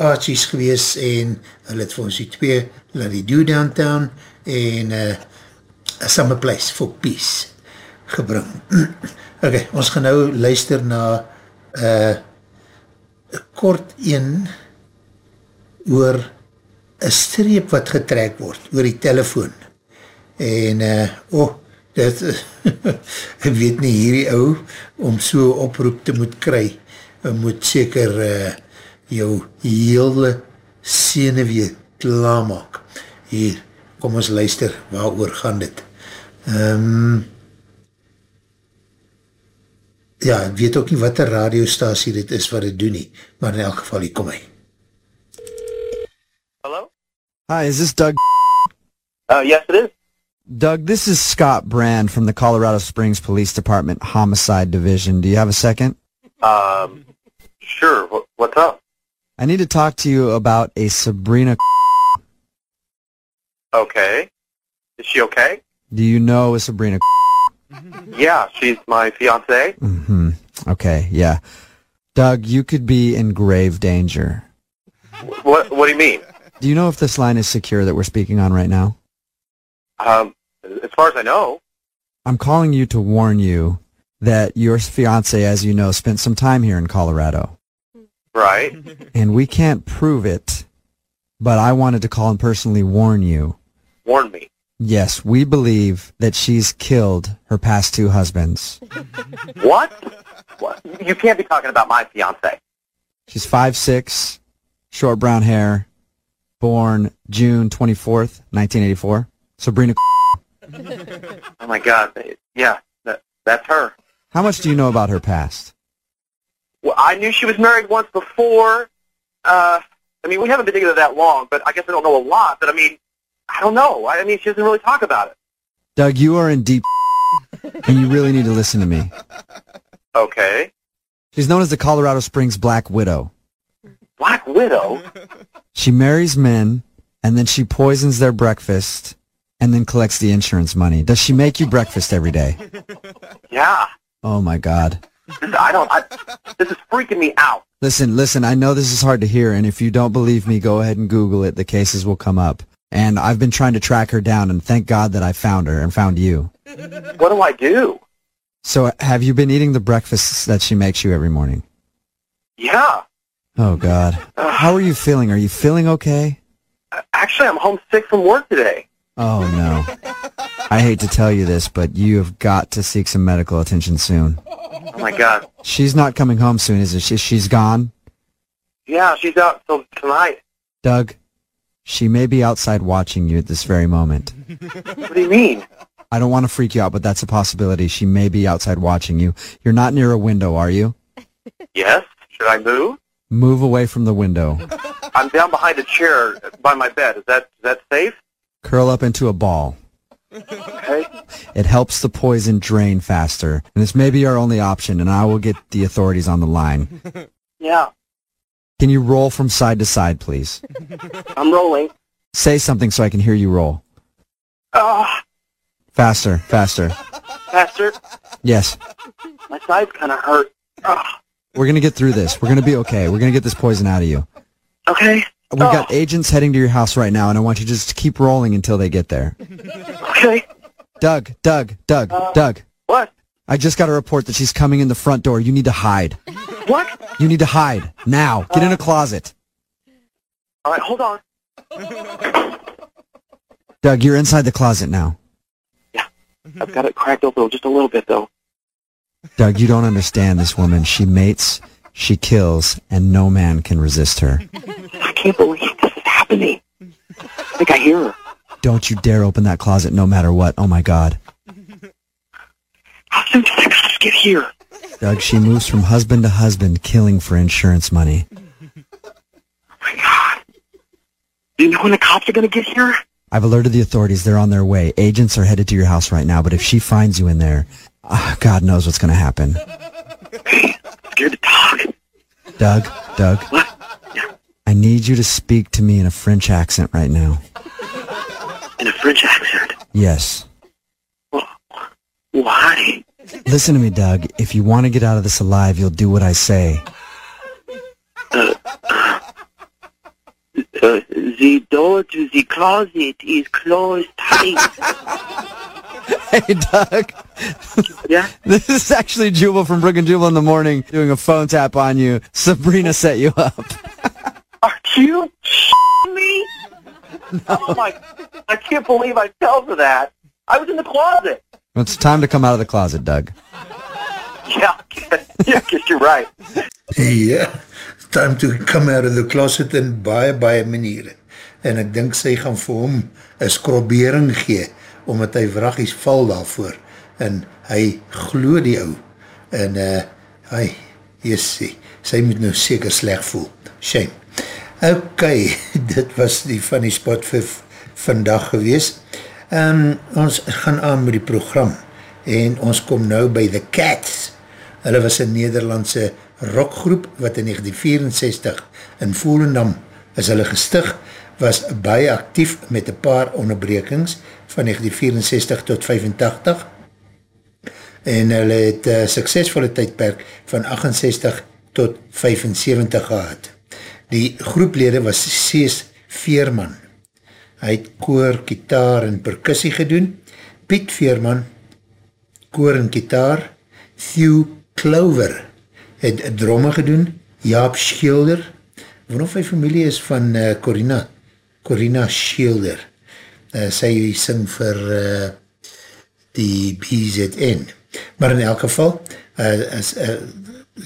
Archies gewees en hulle het vir ons die twee It Do Downtown en uh, A Summer Place for Peace gebring. ok, ons gaan nou luister na uh, kort een oor een streep wat getrek word oor die telefoon. En, uh, oh, dit, ek weet nie hierdie ou, om so oproep te moet kry, moet seker uh, jou hele senewee klaarmaak. Hier, kom ons luister, waar oor gaan dit? Um, ja, ek weet ook nie wat een radiostasie dit is wat dit doen nie, maar in elk geval, hier kom hy. Hi, is this Doug? Uh, yes, it is. Doug, this is Scott Brand from the Colorado Springs Police Department Homicide Division. Do you have a second? Um, sure. Wh- What's up? I need to talk to you about a Sabrina. Okay. Is she okay? Do you know a Sabrina? Yeah, she's my fiance. hmm Okay, yeah. Doug, you could be in grave danger. What What do you mean? Do you know if this line is secure that we're speaking on right now? Um, as far as I know. I'm calling you to warn you that your fiance, as you know, spent some time here in Colorado. Right. And we can't prove it, but I wanted to call and personally warn you. Warn me. Yes, we believe that she's killed her past two husbands. What? what? You can't be talking about my fiance. She's five six, short brown hair, born June 24th, 1984. Sabrina, Oh my God. Yeah, that, that's her. how much do you know about her past? Well, I knew she was married once before. Uh, I mean, we haven't been together that long, but I guess I don't know a lot. But I mean, I don't know. I mean, she doesn't really talk about it. Doug, you are in deep and you really need to listen to me. Okay. She's known as the Colorado Springs Black Widow. Black Widow? She marries men and then she poisons their breakfast and then collects the insurance money. Does she make you breakfast every day? Yeah. Oh my God. This, I don't. I, this is freaking me out. Listen, listen, I know this is hard to hear, and if you don't believe me, go ahead and Google it. The cases will come up. And I've been trying to track her down, and thank God that I found her and found you. What do I do? So, have you been eating the breakfasts that she makes you every morning? Yeah. Oh, God. How are you feeling? Are you feeling okay? Actually, I'm homesick from work today. Oh, no. I hate to tell you this, but you have got to seek some medical attention soon. Oh my God. She's not coming home soon, is it? She, she's gone? Yeah, she's out till tonight. Doug, she may be outside watching you at this very moment. What do you mean? I don't want to freak you out, but that's a possibility. She may be outside watching you. You're not near a window, are you? Yes. Should I move? Move away from the window. I'm down behind a chair by my bed. Is that is that safe? Curl up into a ball. Okay. It helps the poison drain faster. And this may be our only option, and I will get the authorities on the line. Yeah. Can you roll from side to side, please? I'm rolling. Say something so I can hear you roll. Ah, Faster, faster. faster. Yes. My sides kind of hurt. Ah, We're going to get through this. We're going to be okay. We're going to get this poison out of you. okay. We've got oh. agents heading to your house right now, and I want you just to keep rolling until they get there. Okay. Doug, Doug, Doug, uh, Doug. What? I just got a report that she's coming in the front door. You need to hide. What? You need to hide. Now. Get in a closet. All right, hold on. Doug, you're inside the closet now. Yeah. I've got it cracked open just a little bit though. Doug, you don't understand this woman. She mates, she kills, and no man can resist her. I can't believe this is happening. I think I hear her. Don't you dare open that closet no matter what. Oh my God. How soon does the cops get here? Doug, she moves from husband to husband, killing for insurance money. Oh, my God. Do you know when the cops are going to get here? I've alerted the authorities. They're on their way. Agents are headed to your house right now, but if she finds you in there, ah, God knows what's going to happen. Hey, Scared to talk. Doug, Doug, I need you to speak to me in a French accent right now. In a French accent. Yes. Why? Listen to me, Doug. If you want to get out of this alive, you'll do what I say. Uh, the door to the closet is closed tight. Hey, Doug. Yeah? This is actually Jubal from Brook and Jubal in the morning doing a phone tap on you. Sabrina set you up. Are you me? Oh my! I can't believe I fell for that. I was in the closet. It's time to come out of the closet, Doug. Yeah, yeah, guess you're right. Ja, time to come out of the closet in baie, baie maniere. En ek dink sy gaan vir hom een skrobering gee, omdat hy vragies val daarvoor. En hy glo die ou. En uh, hy, jessie, sy moet nou seker sleg voel. Shame. Ok, dit was die funny spot vir vandag gewees. Um, ons gaan aan met die program en ons kom nou by The Cats. Hulle was een Nederlandse rockgroep wat in 1964 in Volendam is hulle gestig, was baie actief met een paar onderbrekings van 1964 tot 85 en hulle het een suksesvolle tydperk van 68 tot 75 gehad. Die groeplede was Cees Veerman. Hy het koor, kitaar en percussie gedoen. Piet Veerman, koor en kitaar. Hugh Clover het dromme gedoen, Jaap Schilder, wat of hy familie is van uh, Corina, Corina Schilder. Uh, sy sing vir uh, die BZN. Maar in elk geval, uh, as, uh,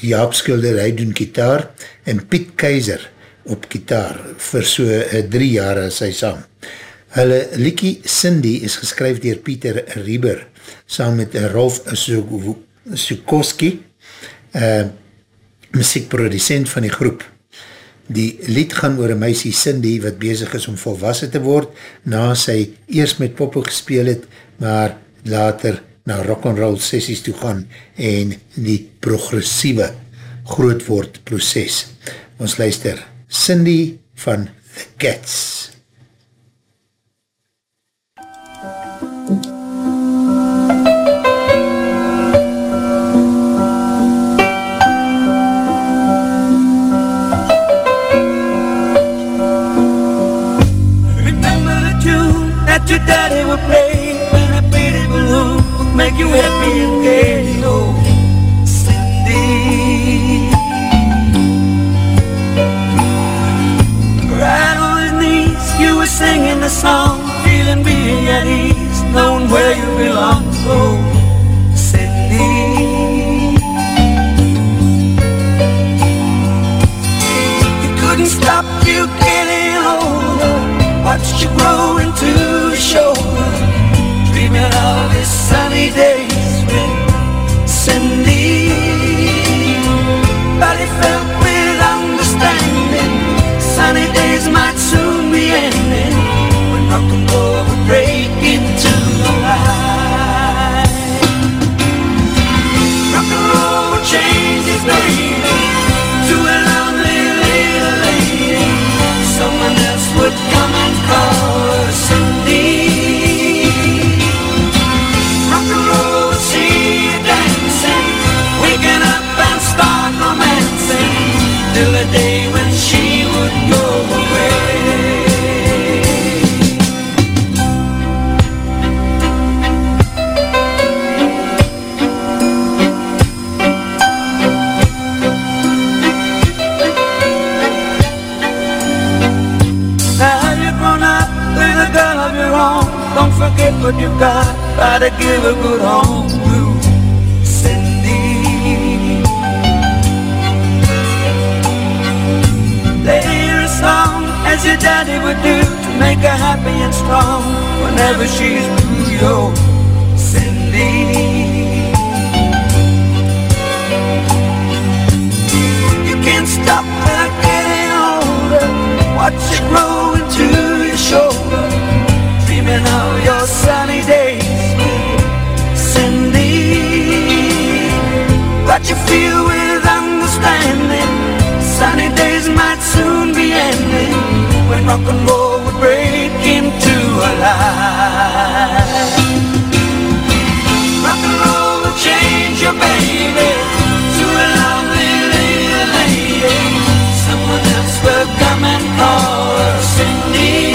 Jaap Schilder, hy doen gitaar, en Piet Keizer op gitaar, vir so uh, drie jaar as hy saam. Hulle Likie Cindy is geskryf dier Pieter Rieber, saam met Rolf Sukoski, uh, muziekproducent van die groep. Die lied gaan oor een meisie Cindy wat bezig is om volwassen te word, na sy eerst met poppe gespeel het, maar later na rock'n'roll sessies toe gaan en die progressieve grootwoord proces. Ons luister Cindy van The Cats. Your daddy would play when a pretty balloon make you happy and gay, the song, feeling being at ease, knowing where you belong, oh, Cindy. You couldn't stop you getting older. Watched you grow into a shoulder. Dreaming of his sunny days with Cindy. But he felt with understanding. Sunny days might soon be ending. Rock and roll would break into the what you've got. Try to give a good home to Cindy. Play her a song as your daddy would do to make her happy and strong whenever she's blue, yo, Cindy. You can't stop her getting older. Watch it grow into your shoulder. Dreaming of your rock and roll would break into a life. Rock and roll will change your baby to a lovely little lady. Someone else will come and call her Cindy.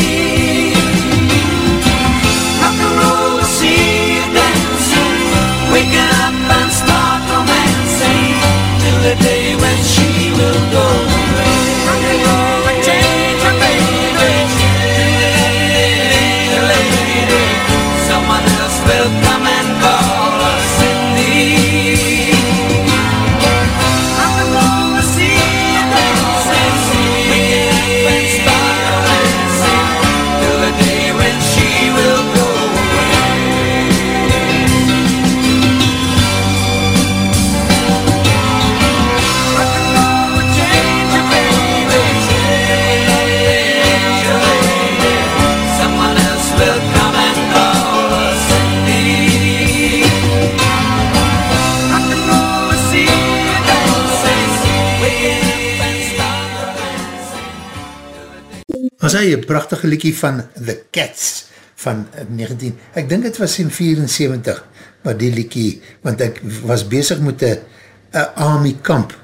Was hy een prachtige liekie van The Cats van 19, ek dink het was in 74, maar die liekie, want ek was bezig met een army kamp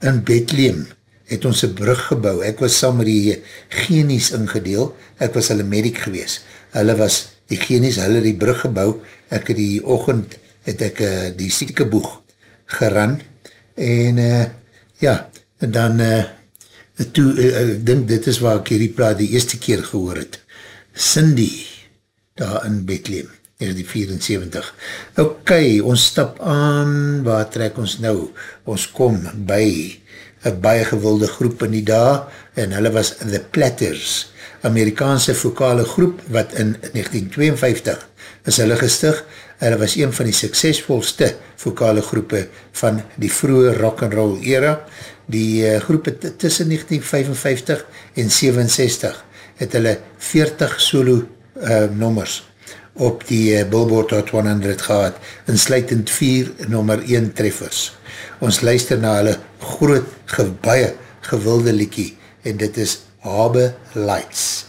in Bethlehem, het ons een brug gebouw, ek was saam met die genies ingedeel, ek was hulle medic gewees, hulle was die genies, hulle die brug gebouw, ek die ochend, het ek uh, die siekeboeg geran en uh, ja, en dan uh, toe, uh, ek dink dit is waar ek hierdie plaat die eerste keer gehoor het. Cindy, daar in Bethlehem, 1974. Ok, ons stap aan, waar trek ons nou? Ons kom by een baie gewilde groep in die dag, en hulle was The Platters, Amerikaanse vokale groep, wat in 1952 is hulle gestig, hulle was een van die suksesvolste vokale groepe van die vroege rock'n'roll era, die uh, groep het tussen 1955 en 67 het hulle 40 solo uh, nommers op die uh, Billboard Hot 100 gehad, insluitend 4 nummer 1 treffers. Ons luister na hulle groot, ge, baie gewilde liekie, en dit is Habe Lights.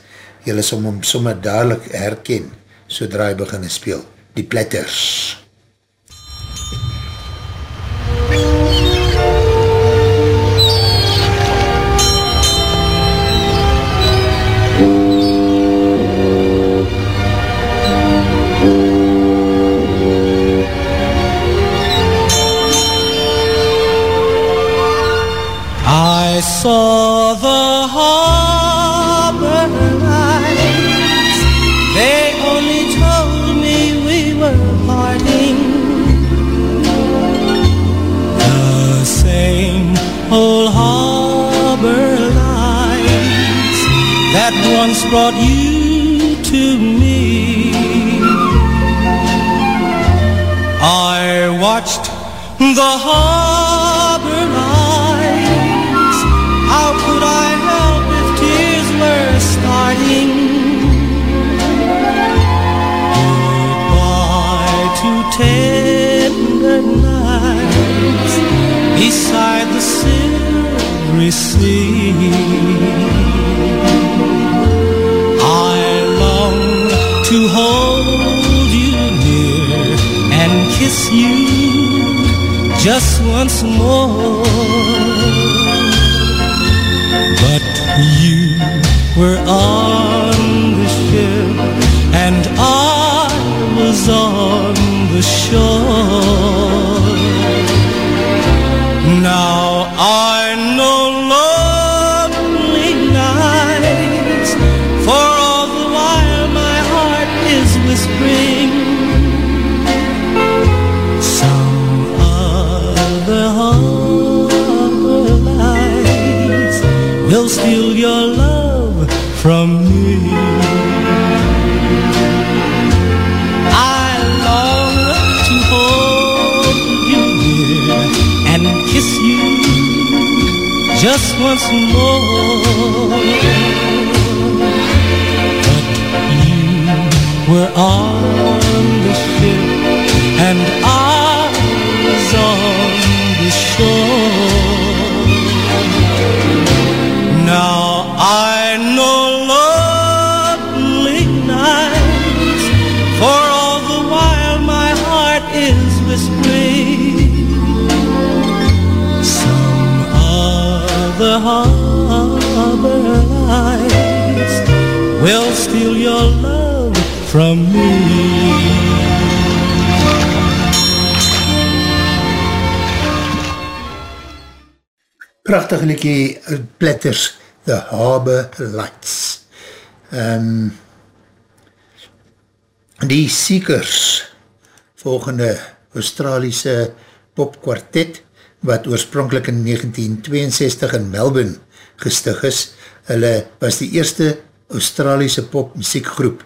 Julle som hom sommer dadelijk herken, sodra hy beginne speel. Die Platters. Saw the harbor lights. They only told me we were parting. The same old harbor lights that once brought you to me. I watched the harbor tender nights beside the silvery sea. I long to hold you near and kiss you just once more. But you were on the ship and I the shore. Now just once more. But you were on the ship and harbor lights will steal your love from me. Prachtig liekie Platters, The Harbour Lights. Um, die Seekers, volgende Australiese popkwartet, wat oorspronkelijk in 1962 in Melbourne gestig is. Hulle was die eerste Australiese popmuziekgroep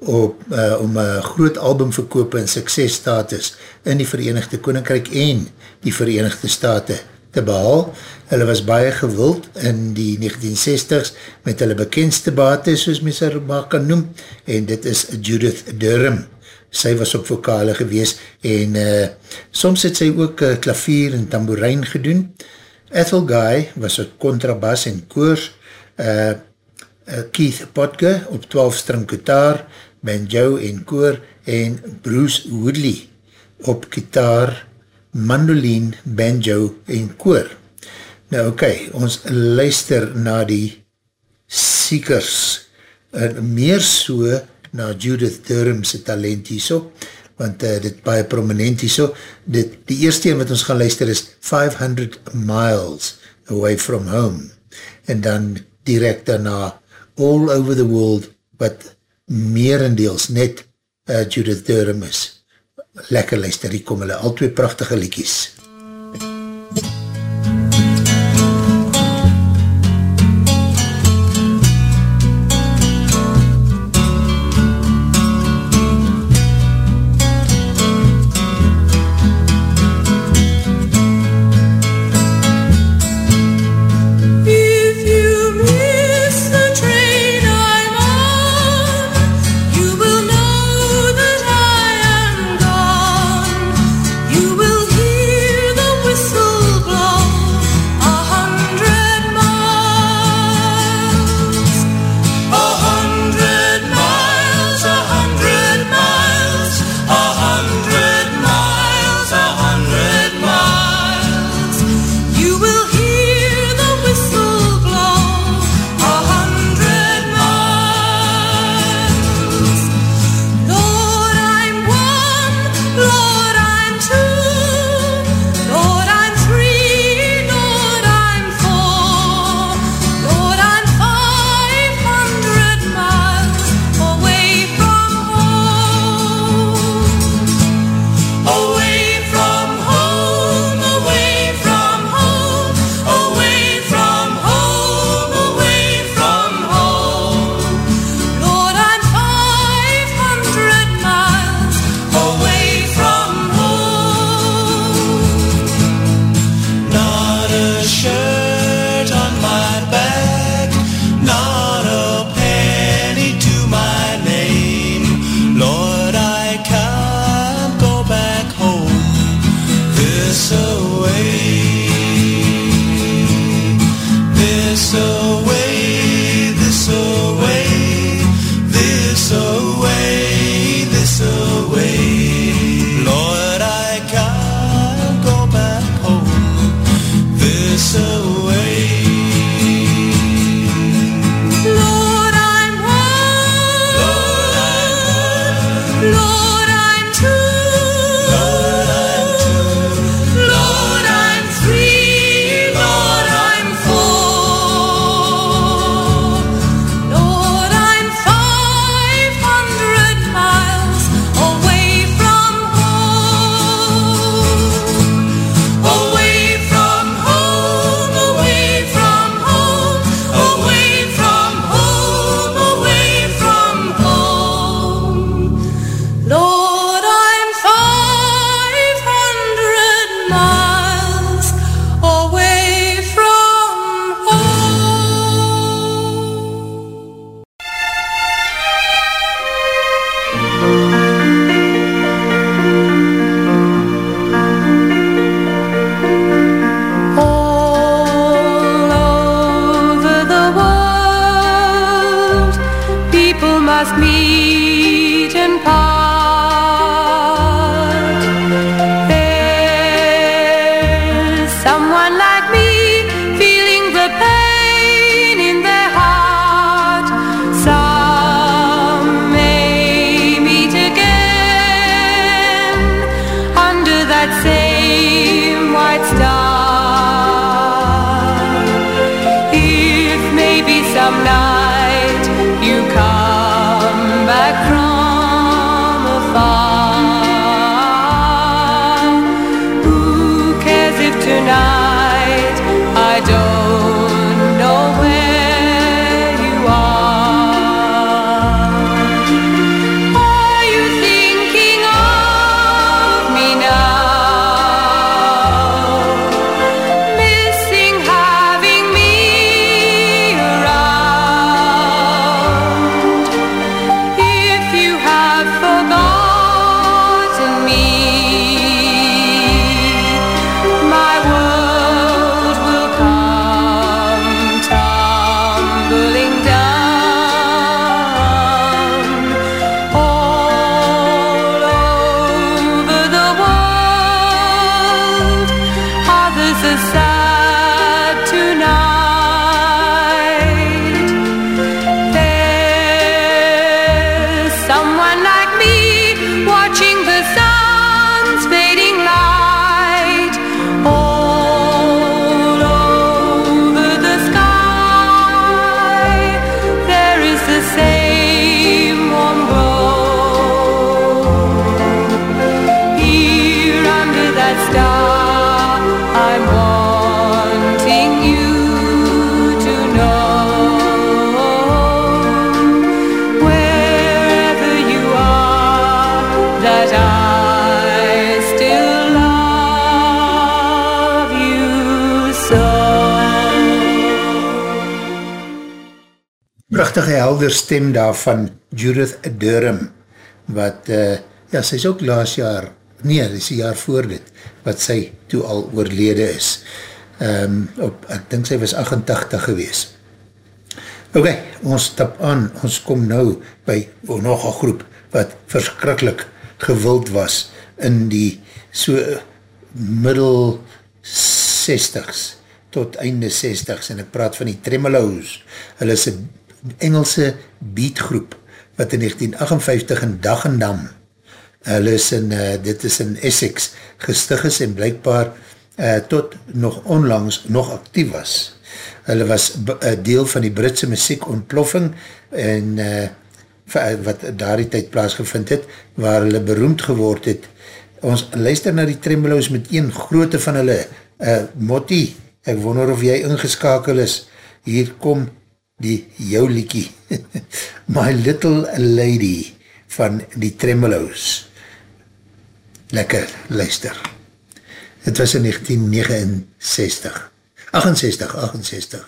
op, uh, om een groot albumverkoop en suksesstatus in die Verenigde Koninkrijk en die Verenigde Staten te behaal. Hulle was baie gewild in die 1960s met hulle bekendste bate, soos mens er maar kan noem, en dit is Judith Durham. Sy was op vokale gewees en uh, soms het sy ook uh, klavier en tamboerijn gedoen. Ethel Guy was op contrabas en koors, uh, Keith Potke op 12 string gitaar, banjo en koor en Bruce Woodley op gitaar, mandolin, banjo en koor. Nou oké, okay, ons luister na die Seekers, en meer so na Judith Durham's talent hierso want uh, dit baie prominent hier so. Dit, die eerste een wat ons gaan luister is 500 Miles Away From Home en dan direct daarna All Over The World wat merendeels net uh, Judith Durham is. Lekker luister, hier kom hulle al twee prachtige liekies. Prachtige helder stem daar van Judith Durham, wat, uh, ja, sy is ook laas jaar, nee, dit is die jaar voor dit, wat sy toe al oorlede is. Um, op, ek dink sy was 88 gewees. Ok, ons stap aan, ons kom nou by oh, nog een groep, wat verskrikkelijk gewild was in die so middel 60s tot einde 60s en ek praat van die Tremolos. Hulle is een Engelse beatgroep wat in 1958 in Dagendam hulle is in, uh, dit is in Essex gestig is en blijkbaar uh, tot nog onlangs nog actief was. Hulle was uh, deel van die Britse muziek ontploffing en uh, wat daar die tyd plaasgevind het, waar hulle beroemd geword het. Ons luister na die Tremolos met een groote van hulle, uh, Motti, ek wonder of jy ingeskakel is, hier kom die jou liekie, My Little Lady van die Tremolos. Lekker, luister. Het was in 1969. 68, 68.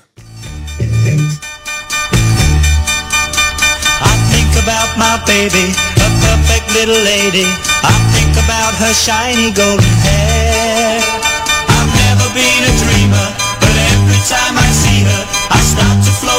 I think about my baby, a perfect little lady. I think about her shiny golden hair. I've never been a dreamer, but every time I see her,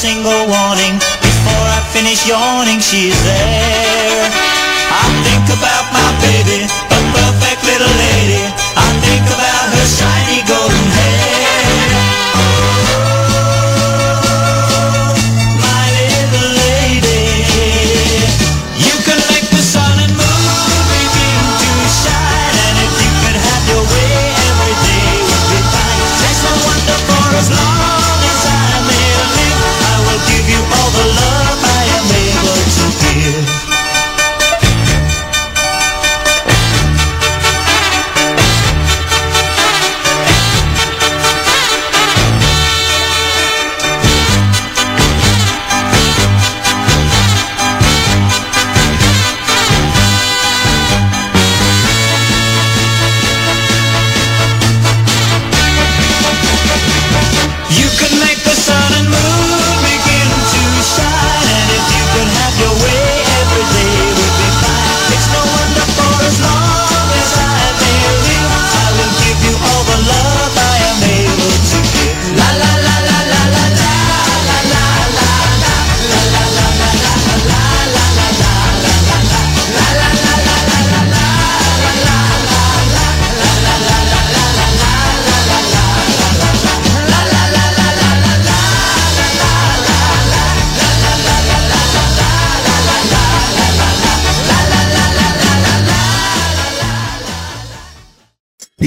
single warning. Before I finish yawning, she's there. I think about my baby, a perfect little lady. I think about her shiny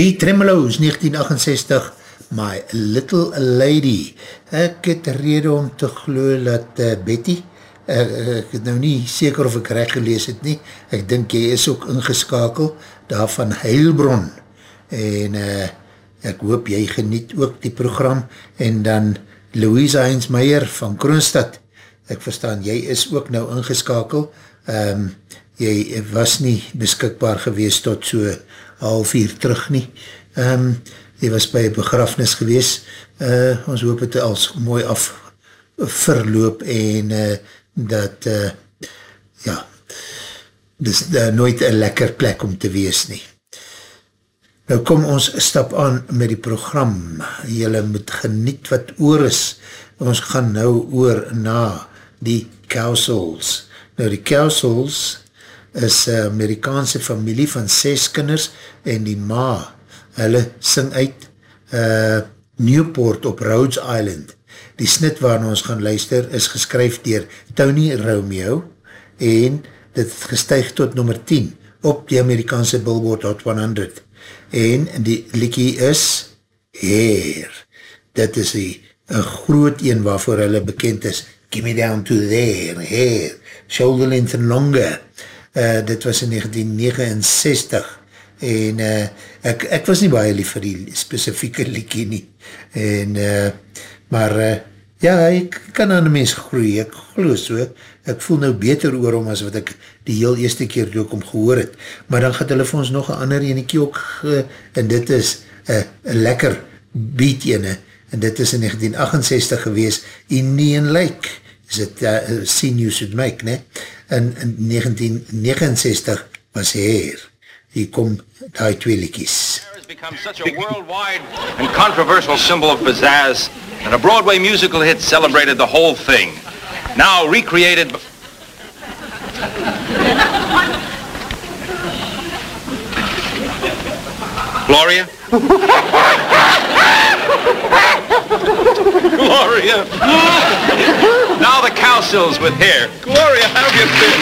Die Tremolos 1968, My Little Lady. Ek het rede om te glo dat uh, Betty, uh, ek het nou nie seker of ek recht gelees het nie, ek dink jy is ook ingeskakel, daar van Heilbron. En uh, ek hoop jy geniet ook die program. En dan Louise Heinz Meijer van Kroonstad. Ek verstaan, jy is ook nou ingeskakel. Um, jy was nie beskikbaar gewees tot so half uur terug nie. Um, jy was by begrafnis gewees. Uh, ons hoop het als mooi af verloop en uh, dat uh, ja, dis uh, nooit een lekker plek om te wees nie. Nou kom ons stap aan met die program. Julle moet geniet wat oor is. Ons gaan nou oor na die Cowsouls. Nou die Cowsouls is een Amerikaanse familie van ses kinders en die ma, hulle sing uit uh, Newport op Rhodes Island. Die snit waarna ons gaan luister is geskryf dier Tony Romeo en dit het gestuig tot nummer 10 op die Amerikaanse Billboard Hot 100 en die liekie is Hair. Dit is die een groot een waarvoor hulle bekend is, Give Me Down to There, Hair, Shoulder Length and Longer. Uh, dit was in 1969 en uh, ek, ek was nie baie lief vir die specifieke liekie nie. En, uh, maar uh, ja, ek kan aan die mens groei, ek geloof so, ek voel nou beter oor hom as wat ek die heel eerste keer toe ek hom gehoor het. Maar dan gaat hulle vir ons nog een ander eniekie ook, ge, en dit is een uh, lekker beat ene, en dit is in 1968 gewees, Indian Lake, is het uh, Scene You Should Make, ne? En in 1969 was Hair. Hier kom die twee liekies. has become such a worldwide and controversial symbol of pizzazz that a Broadway musical hit celebrated the whole thing. Now recreated. Gloria? Gloria! now the cowsills with hair. Gloria, how have you been?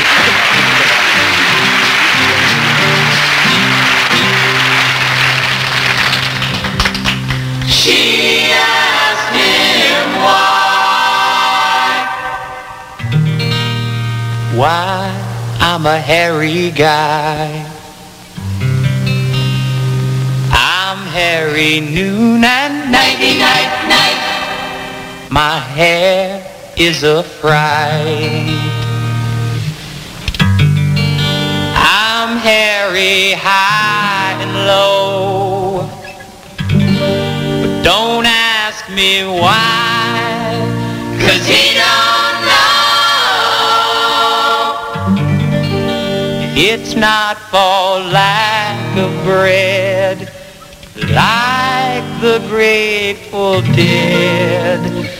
She asked him why. Why I'm a hairy guy. I'm hairy noon and nighty night night. My hair is a fright. I'm hairy high and low. But don't ask me why. Cause he don't know. It's not for lack of bread, like the grateful dead.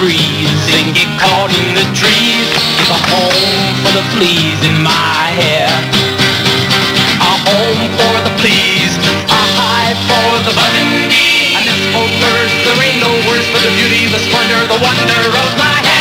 breeze and get caught in the trees. It's a home for the fleas in my hair. A home for the fleas, a hive for the buzzing bee. And it's for birds, there ain't no words for the beauty, the splendor, the wonder of my hair.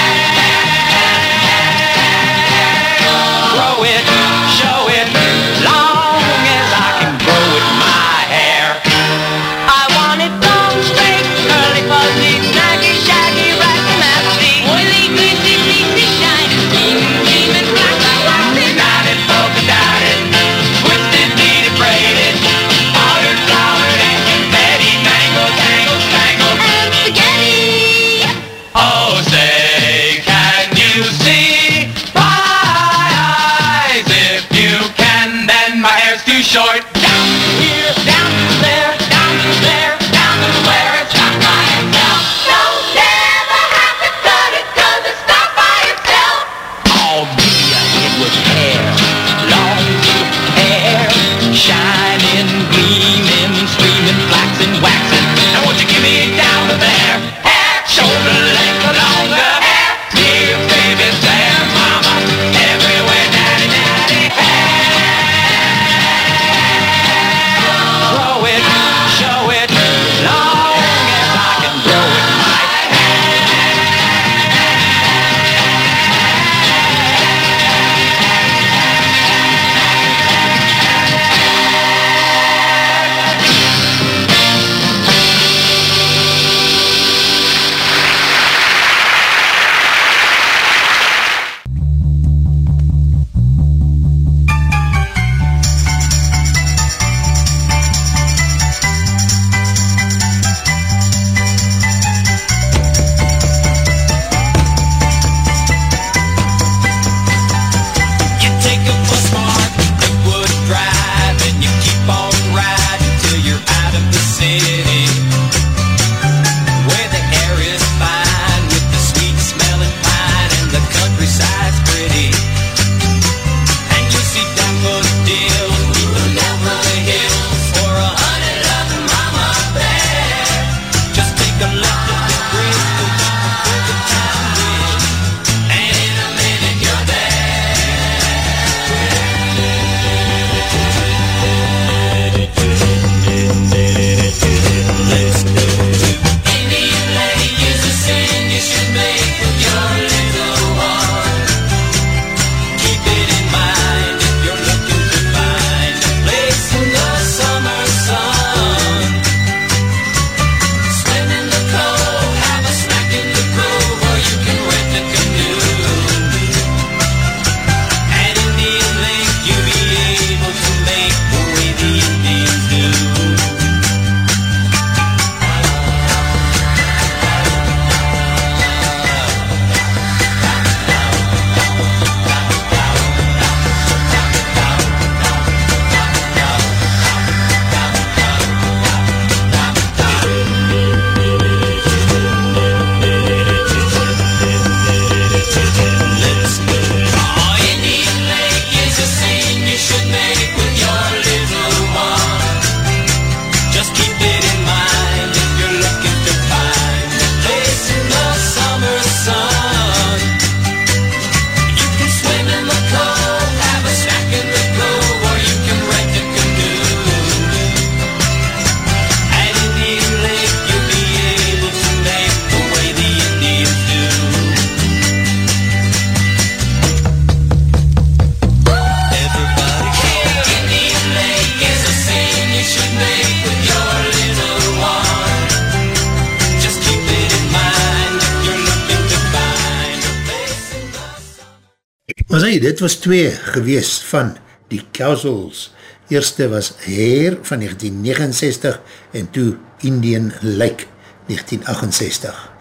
Twee gewees van die Cowsels. Eerste was Hair van 1969 en toe Indian Lake 1968.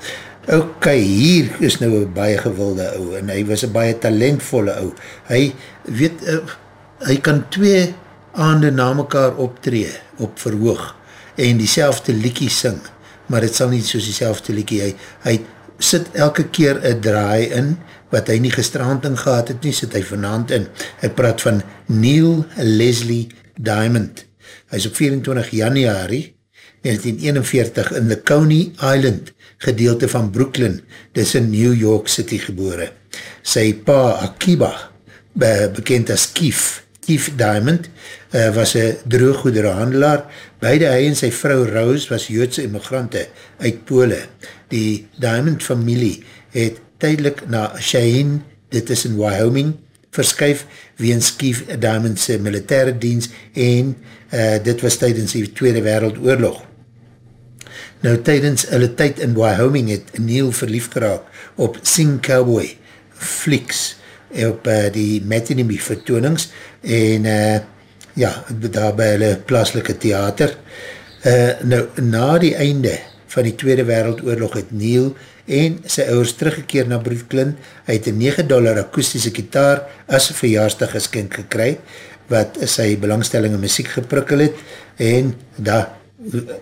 Ok, hier is nou een baie gewilde ou en hy was een baie talentvolle ou. Hy weet, uh, hy kan twee aande na mekaar optree op verhoog en die selfde liekie sing, maar het sal nie soos die selfde liekie, hy, hy sit elke keer een draai in, wat hy nie gestrand in gehad het nie, sit hy vanavond in. Hy praat van Neil Leslie Diamond. Hy is op 24 januari 1941 in Laconie Island, gedeelte van Brooklyn, dis in New York City gebore. Sy pa Akiba, be, bekend as Keef, Keef Diamond, uh, was een drooggoederhandelaar. Beide hy en sy vrou Rose was Joodse immigrante uit Pole. Die Diamond familie het tydelik na Cheyenne, dit is in Wyoming, verskuif weens Keef Diamondse militaire dienst en uh, dit was tydens die Tweede Wereldoorlog. Nou tydens hulle tyd in Wyoming het Neil verlief geraak op Sing Cowboy flieks op uh, die matinee vertoonings en uh, ja, daar by hulle plaaslike theater. Uh, nou, na die einde van die Tweede Wereldoorlog het Neil en sy ouders teruggekeer na Brooklyn. Hy het een 9 dollar akoestische gitaar as verjaarsdag geskink gekry, wat sy belangstelling in muziek geprikkel het, en daar,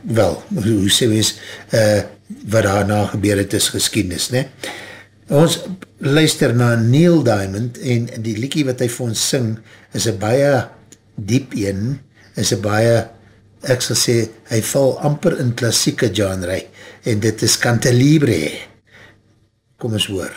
wel, hoe sê wees, uh, wat daarna gebeur het is geskiednis, ne? Ons luister na Neil Diamond, en die liekie wat hy vir ons sing, is een baie diep een, is een baie, ek sal sê, hy val amper in klassieke genre, en dit is Cantalibre. Kom ons hoor.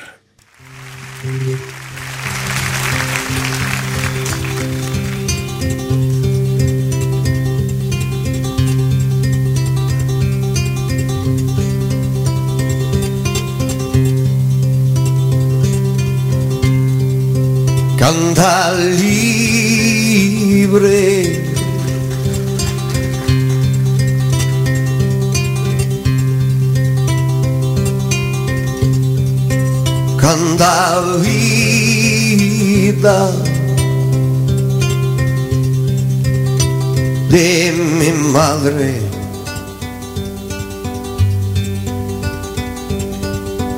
Canta libre Canta vida. De mi madre.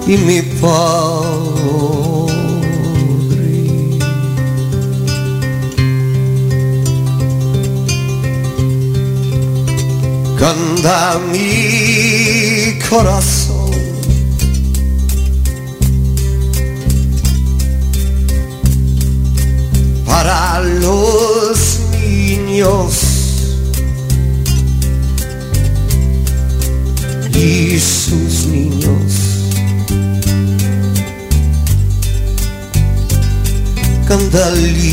Y mi padre. Canta mi corazón para los niños y sus niños. Canta libre.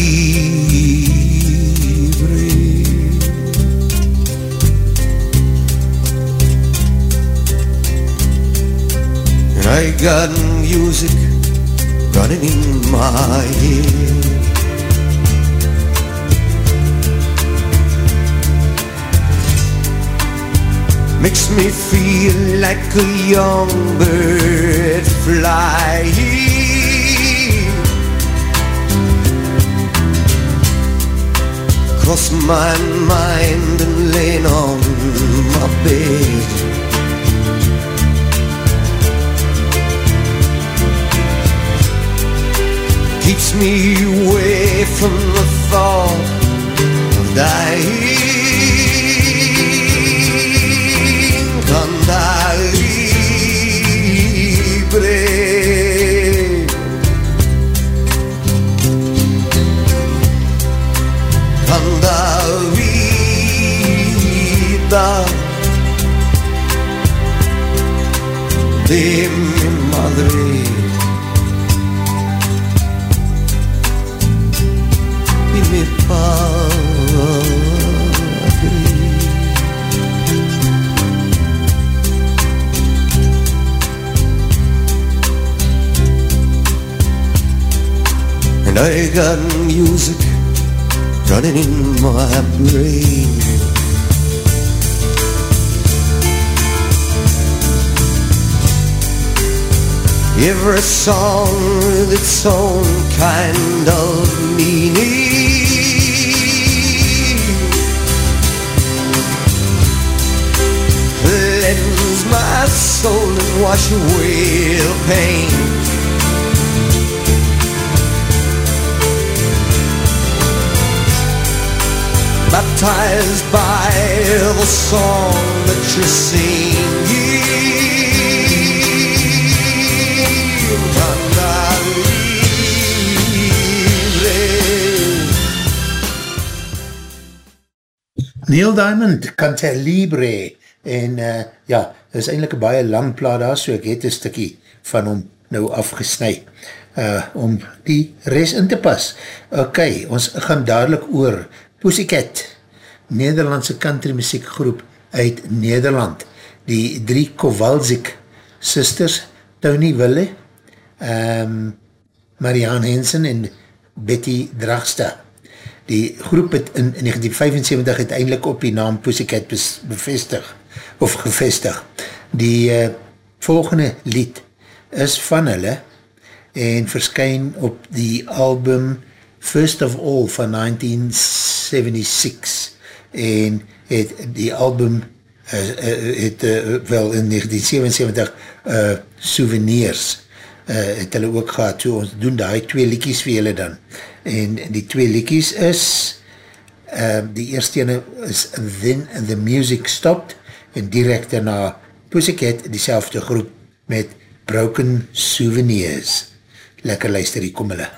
I got music running in my head. Makes me feel like a young bird flying. Cross my mind and laying on my bed. keeps me away from the thought of dying. Libre. Canda vida de mi madre. I got music running in my brain. Every song with its own kind of meaning. Cleanse my soul and wash away the pain. Baptized by the song that singing. Canda Neil Diamond, Canta Libre, en uh, ja, dit is eindelijk een baie lang plaat daar, so ek het een stikkie van hom nou afgesnui, uh, om die res in te pas. Ok, ons gaan dadelijk oor Pussycat, Nederlandse country muziekgroep uit Nederland, die drie Kowalzik sisters, Tony Wille, um, Marianne Hensen en Betty Dragsta. Die groep het in 1975 uiteindelik op die naam Pussycat bevestig, of gevestig. Die uh, volgende lied is van hulle en verskyn op die album First of All van 1976 en het die album uh, het uh, wel in 1977 uh, Souvenirs uh, het hulle ook gehad, so ons doen die twee liekies vir julle dan, en die twee liekies is, uh, die eerste ene is Then the Music Stopped, en direct daarna Pussycat, die selfde groep, met Broken Souvenirs. Lekker luister, hier kom hulle.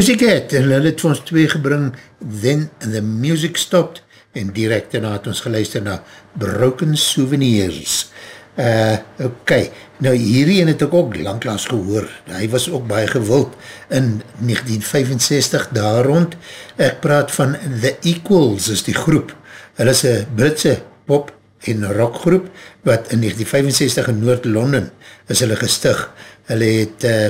Pussycat, en hulle het vir ons twee gebring, Then the Music Stopped, en direct daarna het ons geluister na Broken Souvenirs. Uh, ok, nou hierdie het ek ook langklaas gehoor, hy was ook baie gewild in 1965 daar rond, ek praat van The Equals is die groep, hulle is een Britse pop en rockgroep, wat in 1965 in Noord-London is hulle gestig, hulle het uh,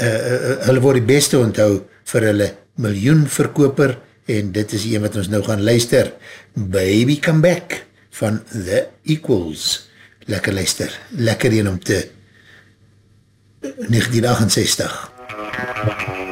uh, uh, hulle word die beste onthou vir hulle miljoen verkoper en dit is een wat ons nou gaan luister. Baby Come Back van The Equals. Lekker luister, lekker een om te 1968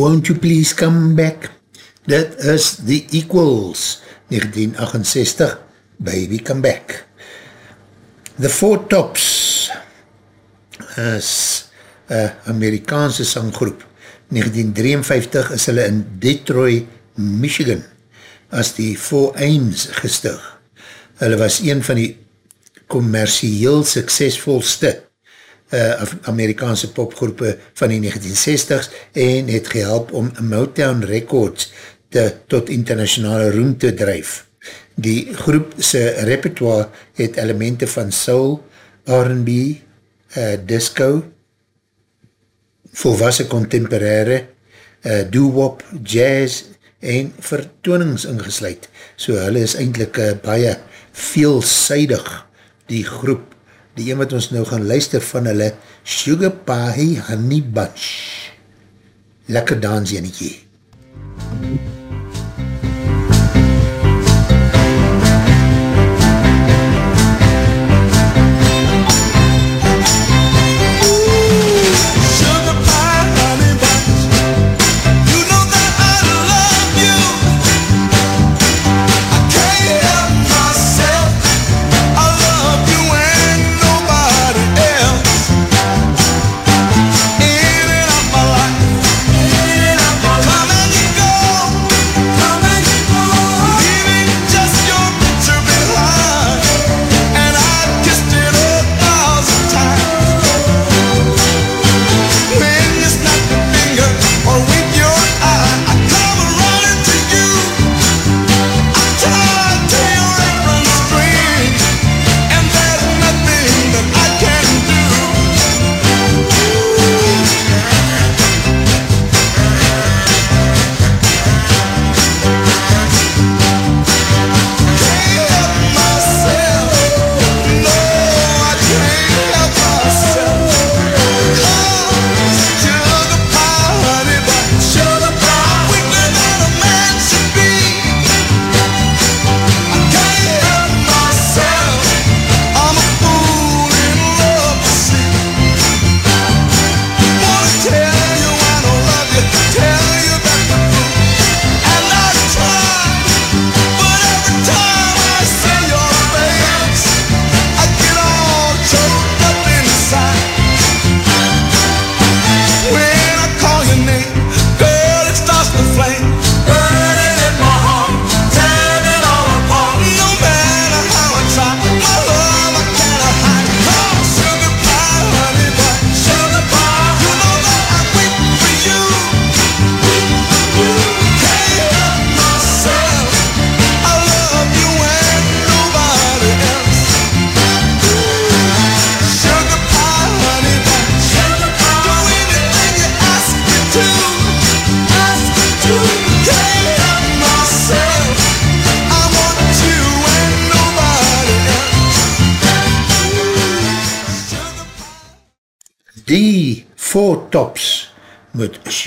Won't you please come back? Dit is The Equals, 1968, Baby Come Back. The Four Tops is een Amerikaanse sanggroep. 1953 is hulle in Detroit, Michigan, as die Four Aims gestig. Hulle was een van die commercieel suksesvolste uh, Amerikaanse popgroepe van die 1960s en het gehelp om Motown Records te, tot internationale roem te drijf. Die groep se repertoire het elemente van soul, R&B, uh, disco, volwassen contemporaire, uh, doo-wop, jazz en vertoonings ingesluid. So hulle is eindelijk uh, baie veelzijdig, die groep. Die een wat ons nou gaan luister van hulle, Sugar Pie Honey Bunch. Lekker dans, Jannetjie. Sugar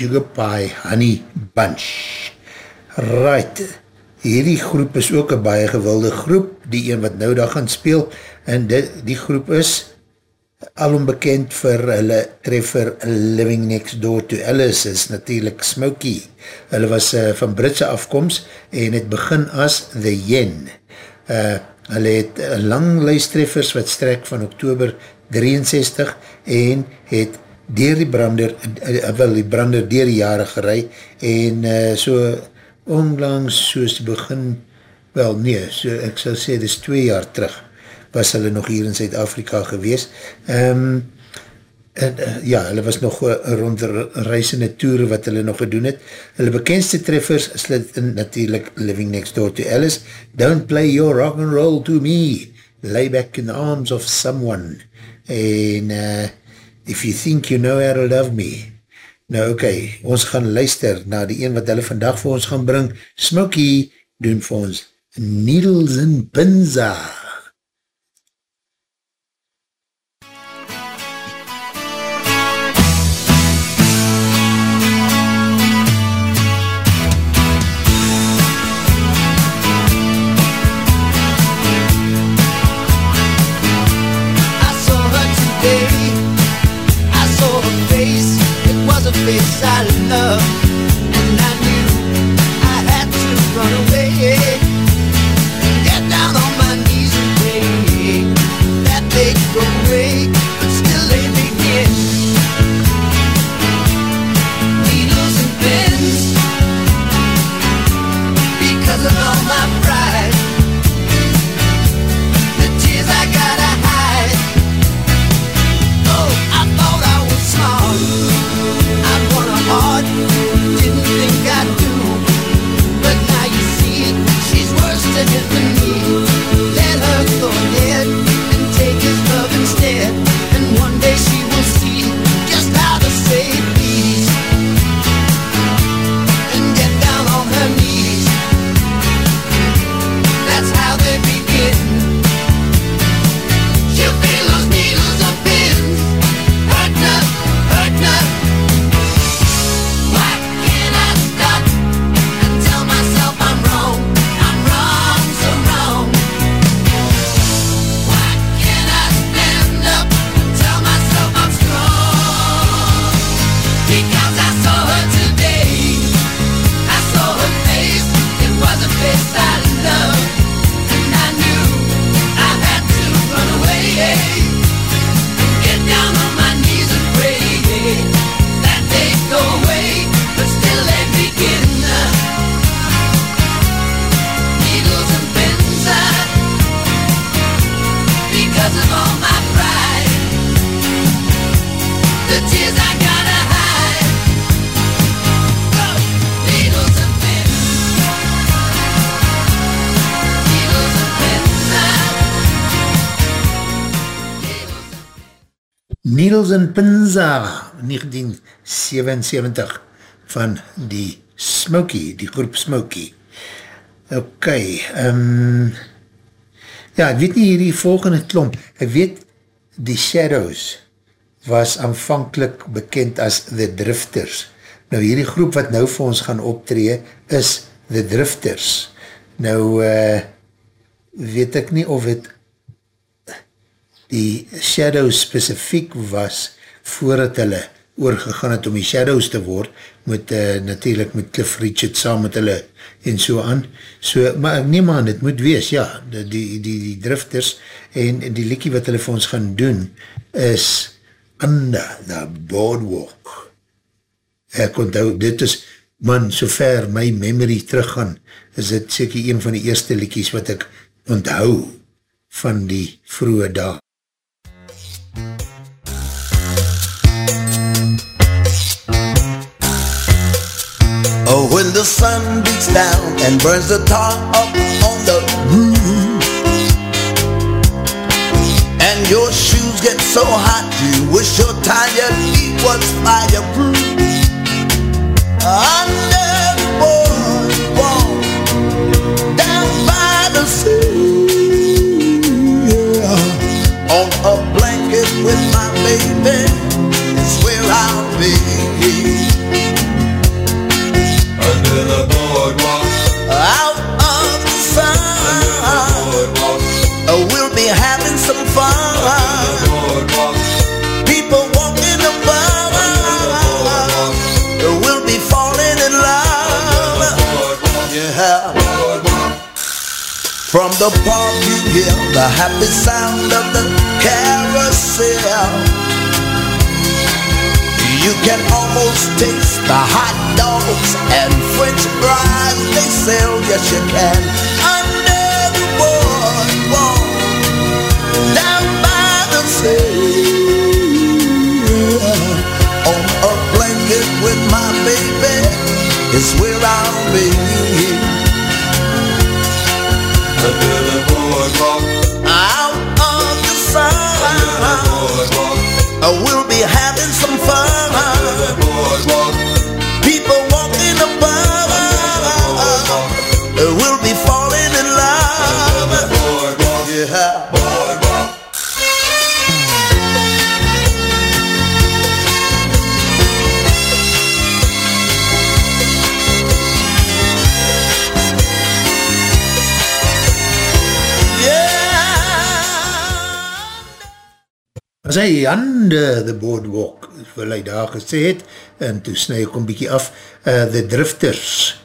Sugar Pie Honey Bunch. Right, hierdie groep is ook een baie gewilde groep, die een wat nou daar gaan speel, en die, die groep is alom bekend vir hulle treffer Living Next Door to Alice, is natuurlijk Smokey. Hulle was uh, van Britse afkomst en het begin as The Yen. Uh, hulle het lang lijstreffers wat strek van oktober 63 en het dier die brander, uh, wel die brander dier die jare gerei en uh, so onlangs soos die begin, wel nee, so ek sal sê, dit is twee jaar terug, was hulle nog hier in Zuid-Afrika gewees. Um, en, uh, ja, hulle was nog rond reisende toere wat hulle nog gedoen het. Hulle bekendste treffers slit in natuurlijk Living Next Door to Alice, Don't Play Your Rock and Roll to Me, Lay Back in the Arms of Someone, en uh, If You Think You Know How to Love Me. Nou okay, ons gaan luister na die een wat hulle vandag vir ons gaan bring. Smokey doen vir ons Needles in Pinza. I Needles and Pinza 1977 van die Smokey, die groep Smokey. Ok, um, ja, ek weet nie hierdie volgende klomp, ek weet die Shadows was aanvankelijk bekend as The Drifters. Nou hierdie groep wat nou vir ons gaan optree is The Drifters. Nou uh, weet ek nie of het die Shadows specifiek was voordat hulle oorgegaan het om die Shadows te word, met uh, natuurlijk met Cliff Richard saam met hulle en so aan. So, maar ek neem aan, het moet wees, ja, die, die, die, die drifters en die liekie wat hulle vir ons gaan doen is Under the Boardwalk. Ek onthou, dit is, man, so ver my memory teruggaan, is dit seker een van die eerste liekies wat ek onthou van die vroege dag. The sun beats down and burns the tar up on the roof And your shoes get so hot you wish your tired feet was fireproof Under the boardwalk down by the sea yeah. On a blanket with my baby is where I'll me. The park you hear the happy sound of the carousel. You can almost taste the hot dogs and french fries they sell. Yes, you can. Under the boardwalk, down by the sea. On a blanket with my baby is where I'll be. The boardwalk. Hy under the boardwalk, wil hy daar gesê het, en toe snu ek om bykie af, uh, The Drifters,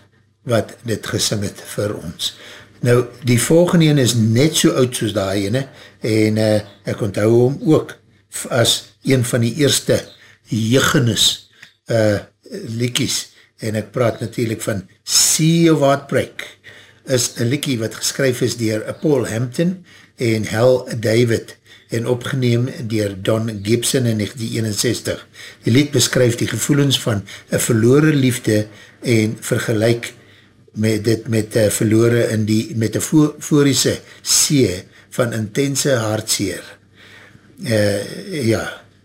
wat dit gesing het vir ons. Nou, die volgende een is net so oud soos die ene, en uh, ek onthou hom ook as een van die eerste jiggenis uh, liekies, en ek praat natuurlijk van Sea of Heartbreak, is een liekie wat geskryf is dier Paul Hampton en Hal David, en opgeneem dier Don Gibson in 1961. Die lied beskryf die gevoelens van een verloore liefde en vergelijk met dit met uh, verloore in die metaforiese see van intense hartseer. Uh, ja,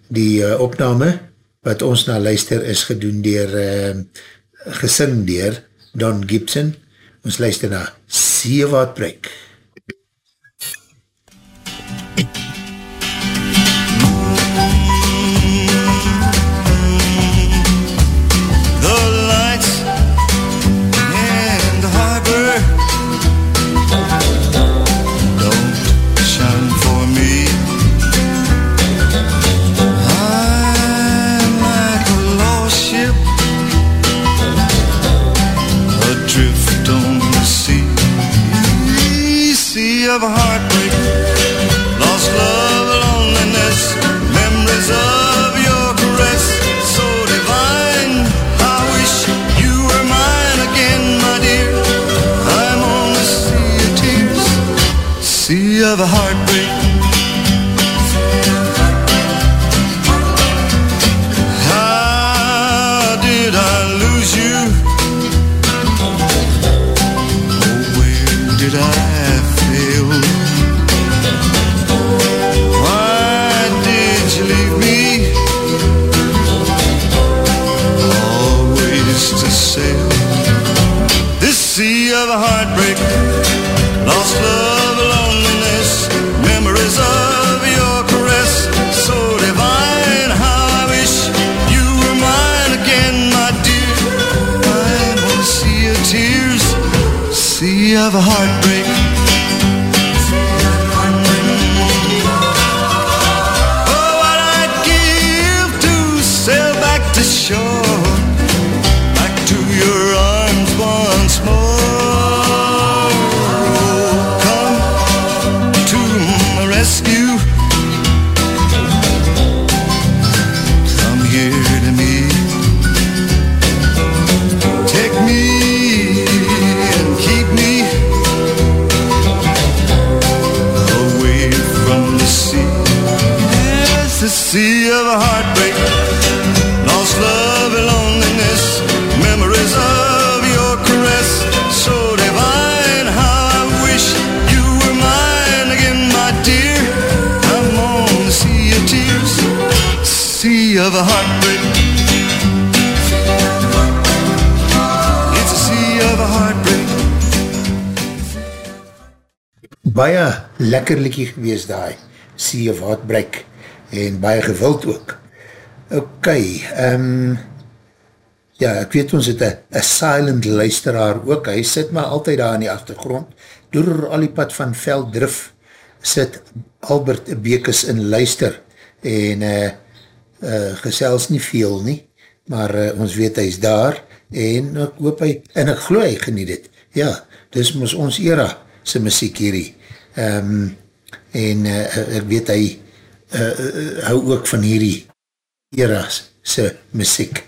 die uh, opname wat ons na luister is gedoen dier uh, gesing dier Don Gibson. Ons luister na Sea Wat sea of heartbreak, lost love, loneliness, memories of your caress, so divine. I wish you were mine again, my dear. I'm on the sea of tears, sea of heartbreak. Baie lekker liekie gewees daai, Sea of Heartbreak, en baie gewild ook. Ok, um, ja, ek weet ons het een silent luisteraar ook, hy sit maar altyd daar in die achtergrond, door al die pad van Velddrif sit Albert Bekes in luister, en uh, uh, gesels nie veel nie, maar uh, ons weet hy is daar, en ek hoop hy, en ek glo hy geniet het, ja, dis ons ons era, sy muziek hierdie, um, en uh, ek weet hy uh, uh, hou ook van hierdie era sy muziek,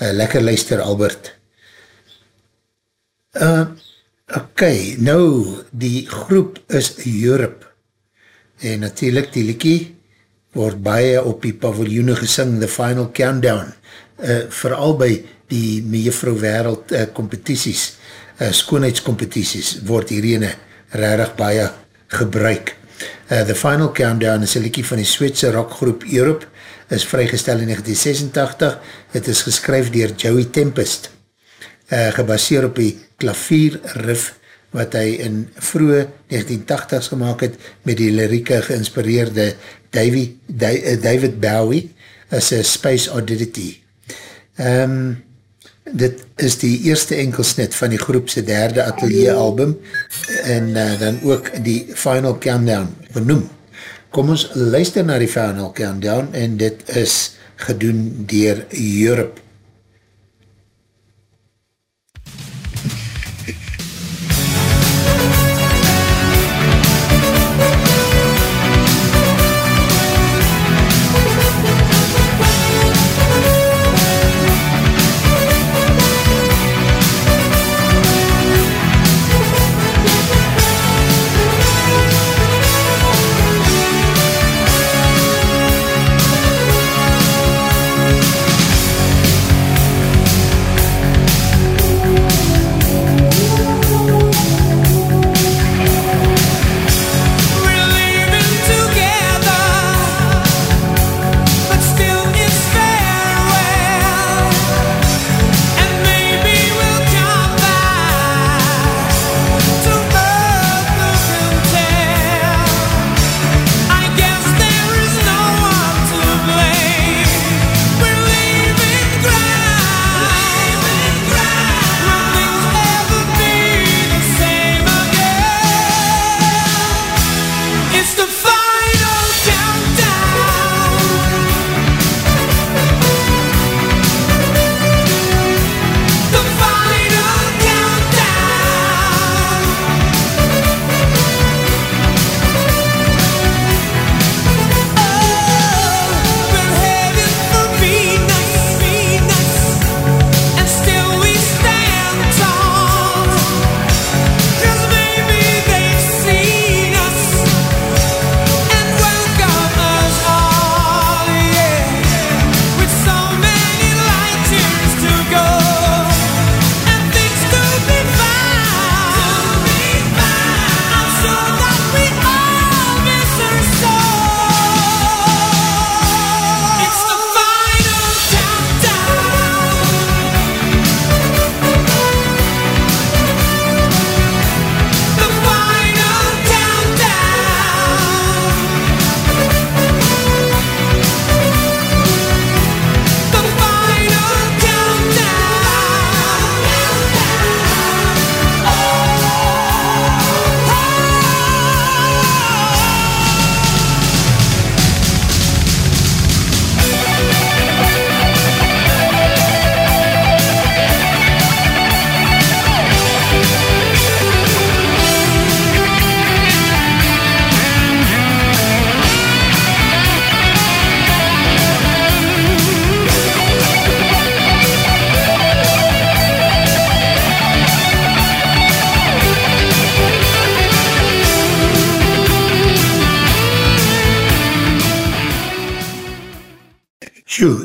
uh, lekker luister Albert. Uh, ok, nou, die groep is Europe, en natuurlijk die liekie, word baie op die paviljoene gesing, The Final Countdown, uh, vooral by die Mejuffrou Wereld uh, competities, uh, skoonheidscompetities, word hierene rarig baie gebruik. Uh, The Final Countdown is een liekie van die Sweedse rockgroep Europe, is vrygestel in 1986, het is geskryf dier Joey Tempest, uh, gebaseer op die klavier riff wat hy in vroege 1980s gemaakt het met die lirieke geïnspireerde Davy, David Bowie as a Space Oddity. Um, dit is die eerste enkelsnit van die groepse derde atelier album en uh, dan ook die Final Countdown genoem. Kom ons luister na die Final Countdown en dit is gedoen dier Europe.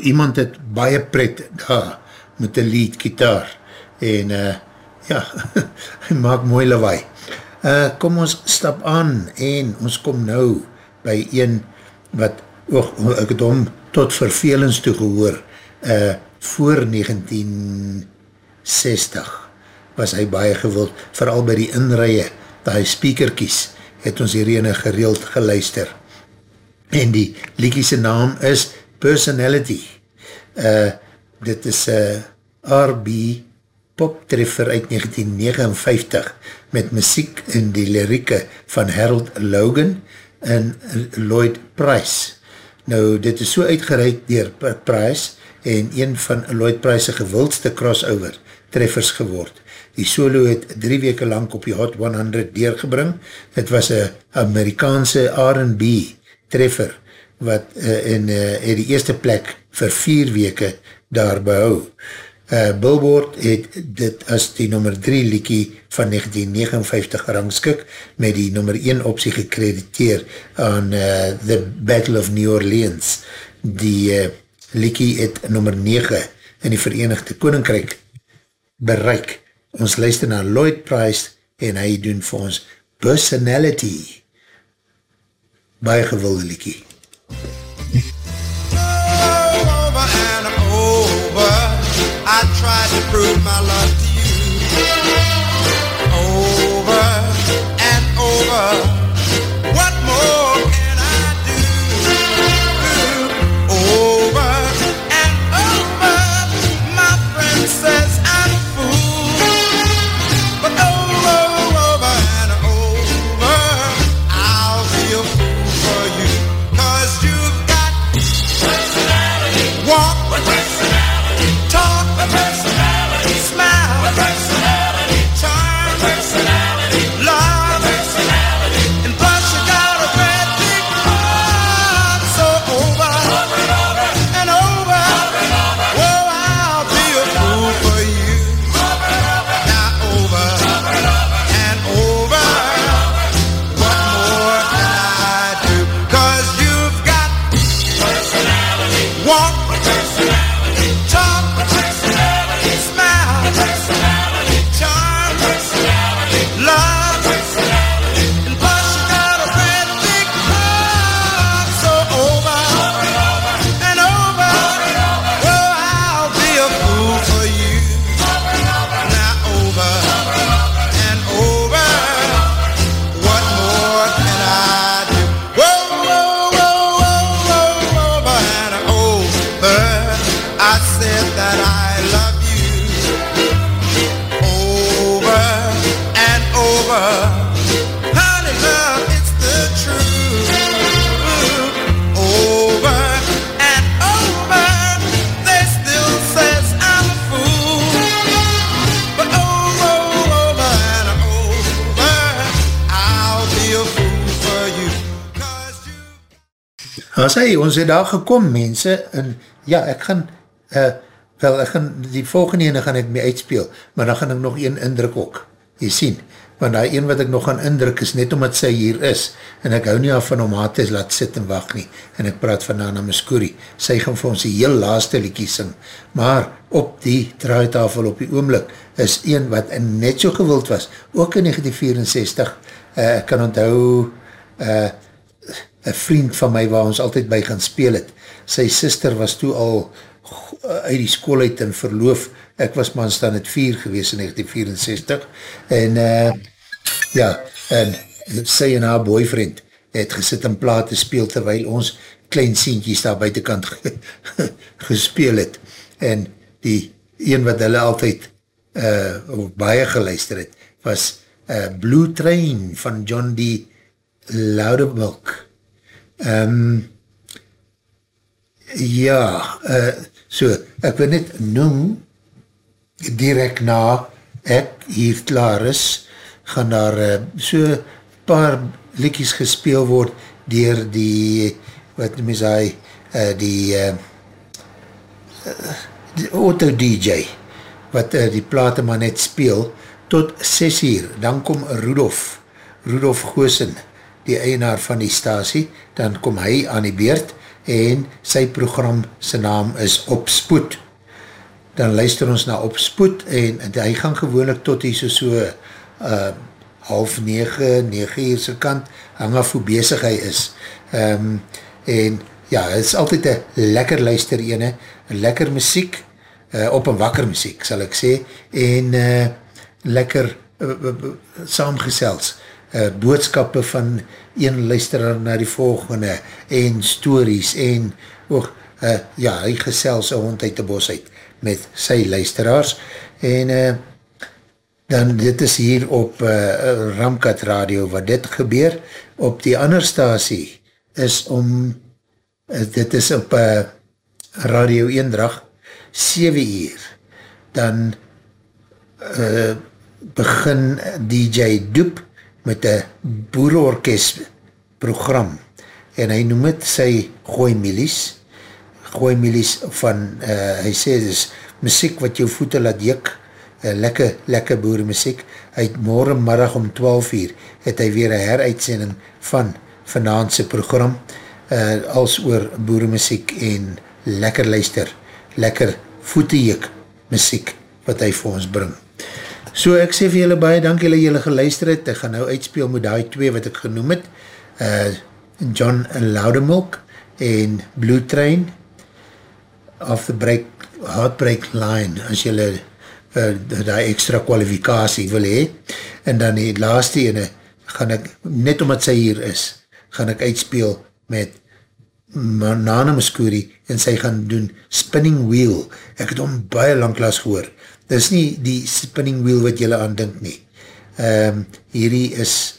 Iemand het baie pret daar met een lead gitaar en uh, ja, maak mooi lawaai. Uh, kom ons stap aan en ons kom nou by een wat, oh, ek het om tot vervelings toe gehoor, uh, voor 1960 was hy baie gewild, vooral by die inrije, by speakerkies, het ons hierene gereeld geluister. En die liedjiese naam is Personality. Uh, dit is uh, R.B. poptreffer uit 1959 met muziek en die lirieke van Harold Logan en Lloyd Price. Nou, dit is so uitgereid dier Price en een van Lloyd Price gewildste crossover treffers geword. Die solo het drie weke lang op die Hot 100 deurgebring. Het was een Amerikaanse R&B treffer wat uh, in uh, het die eerste plek vir vier weke daar behou. Uh, Billboard het dit as die nummer 3 liekie van 1959 rangskik met die nummer 1 optie gekrediteer aan uh, The Battle of New Orleans. Die uh, liekie het nummer 9 in die Verenigde Koninkrijk bereik. Ons luister na Lloyd Price en hy doen vir ons Personality. Baie gewilde liekie. Over and over. I tried to prove my love to you. Over and over. What more As hy, ons het daar gekom, mense, en ja, ek gaan, uh, wel, ek gaan, die volgende ene gaan ek mee uitspeel, maar dan gaan ek nog een indruk ook, jy sien, want die een wat ek nog gaan indruk is net omdat sy hier is, en ek hou nie af van om haar te laat sit en wacht nie, en ek praat van Nana Muscuri, sy gaan vir ons die heel laaste liekie sing, maar op die draaitafel op die oomlik, is een wat net so gewild was, ook in 1964, uh, ek kan onthou, uh, een vriend van my waar ons altyd by gaan speel het. Sy sister was toe al uit die school uit en verloof. Ek was maar staan het vier gewees in 1964. En uh, ja, en sy en haar boyfriend het gesit en plaat te speel terwyl ons klein sientjies daar buitenkant gespeel het. En die een wat hulle altyd uh, baie geluister het, was uh, Blue Train van John D. Loudermilk. Um, ja, uh, so, ek wil net noem, direct na ek hier klaar is, gaan daar uh, so paar liedjes gespeel word dier die, wat noem is hy, uh, die, uh, die auto DJ, wat uh, die plate maar net speel, tot 6 uur, dan kom Rudolf, Rudolf Goosen, die eienaar van die stasie, dan kom hy aan die beurt, en sy program, sy naam is Opspoed. Dan luister ons na Opspoed, en, en hy gaan gewoonlik tot hy so so uh, half nege, nege uur sy kant, hang af hoe bezig hy is. Um, en ja, het is altyd een lekker luister ene, lekker muziek, uh, op een wakker muziek, sal ek sê, en uh, lekker uh, uh, uh, saamgesels, uh, boodskappe van een luisteraar na die volgende, en stories, en oog, uh, ja, hy gesels een hond uit die bos uit met sy luisteraars. En uh, dan dit is hier op uh, Ramkat Radio wat dit gebeur. Op die ander stasie is om uh, dit is op uh, Radio Eendrag 7 uur. Dan uh, begin DJ Doep met een boerorkest program. En hy noem het sy gooi milies gooi milies van uh, hy sê dit is muziek wat jou voete laat jik uh, lekker, lekker boeremuziek. Hy het morgenmiddag om 12 uur het hy weer een heruitsending van vanavondse program uh, als oor boeremuziek en lekker luister lekker voete jik muziek wat hy vir ons bring So ek sê vir julle baie dank julle julle geluister het. Ek gaan nou uitspeel met die twee wat ek genoem het. Uh, John Loudemilk en Blue Train of the break, Heartbreak Line as julle uh, die extra kwalifikatie wil hee. En dan die laatste ene gaan ek, net omdat sy hier is, gaan ek uitspeel met Nana Muscuri en sy gaan doen Spinning Wheel. Ek het hom baie langklaas gehoor dit is nie die spinning wheel wat jylle aan dink nie. Um, hierdie is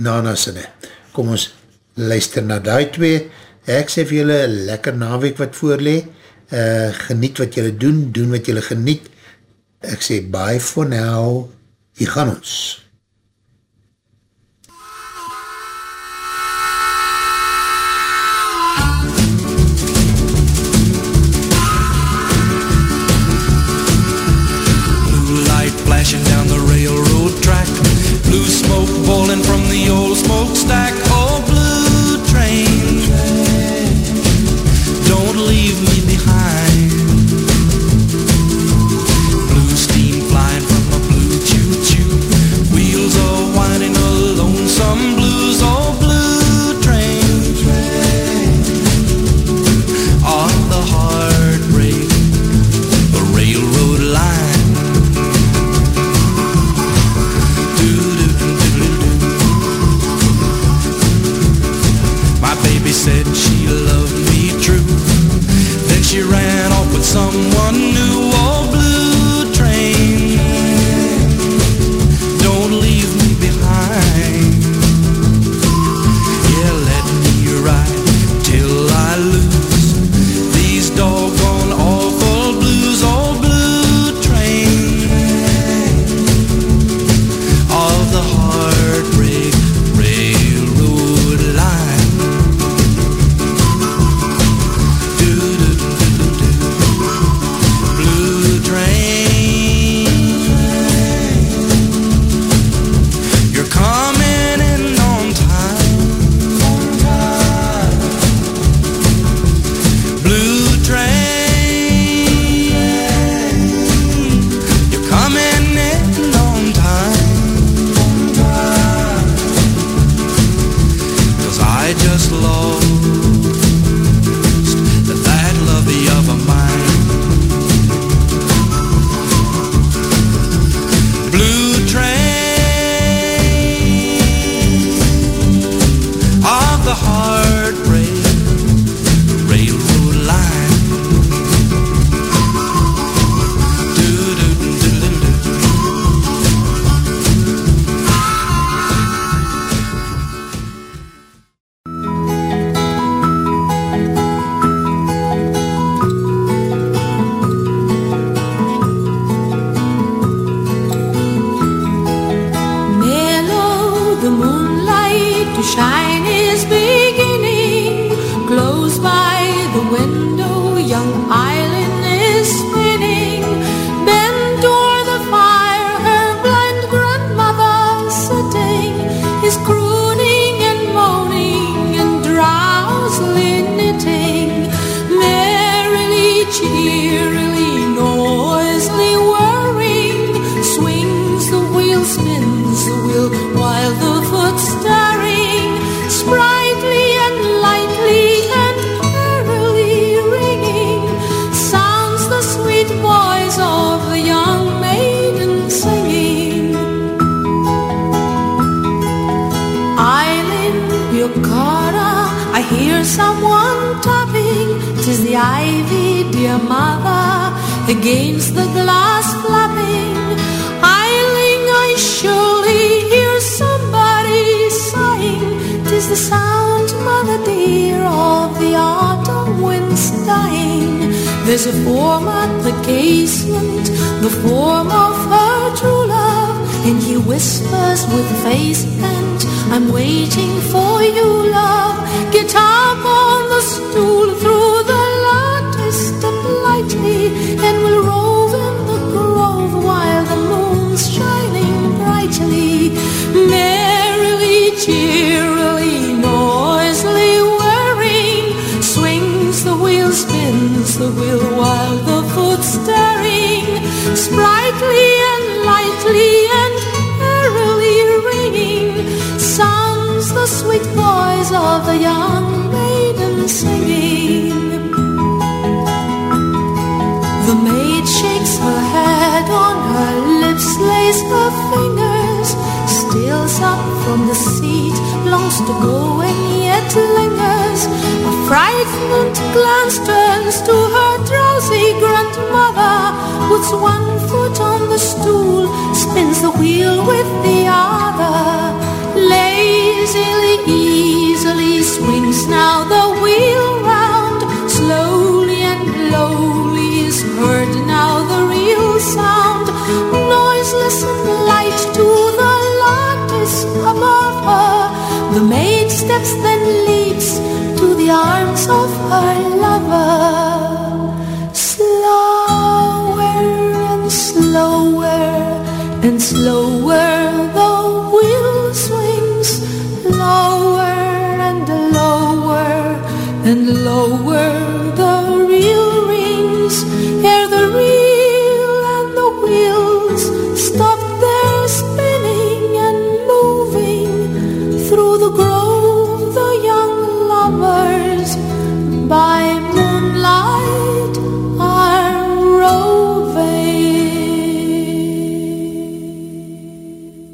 Nana sinne. Kom ons luister na die twee. Ek sê vir jylle lekker naweek wat voorlee. Uh, geniet wat jylle doen, doen wat jylle geniet. Ek sê bye for now. Hier gaan ons. She ran off with someone new.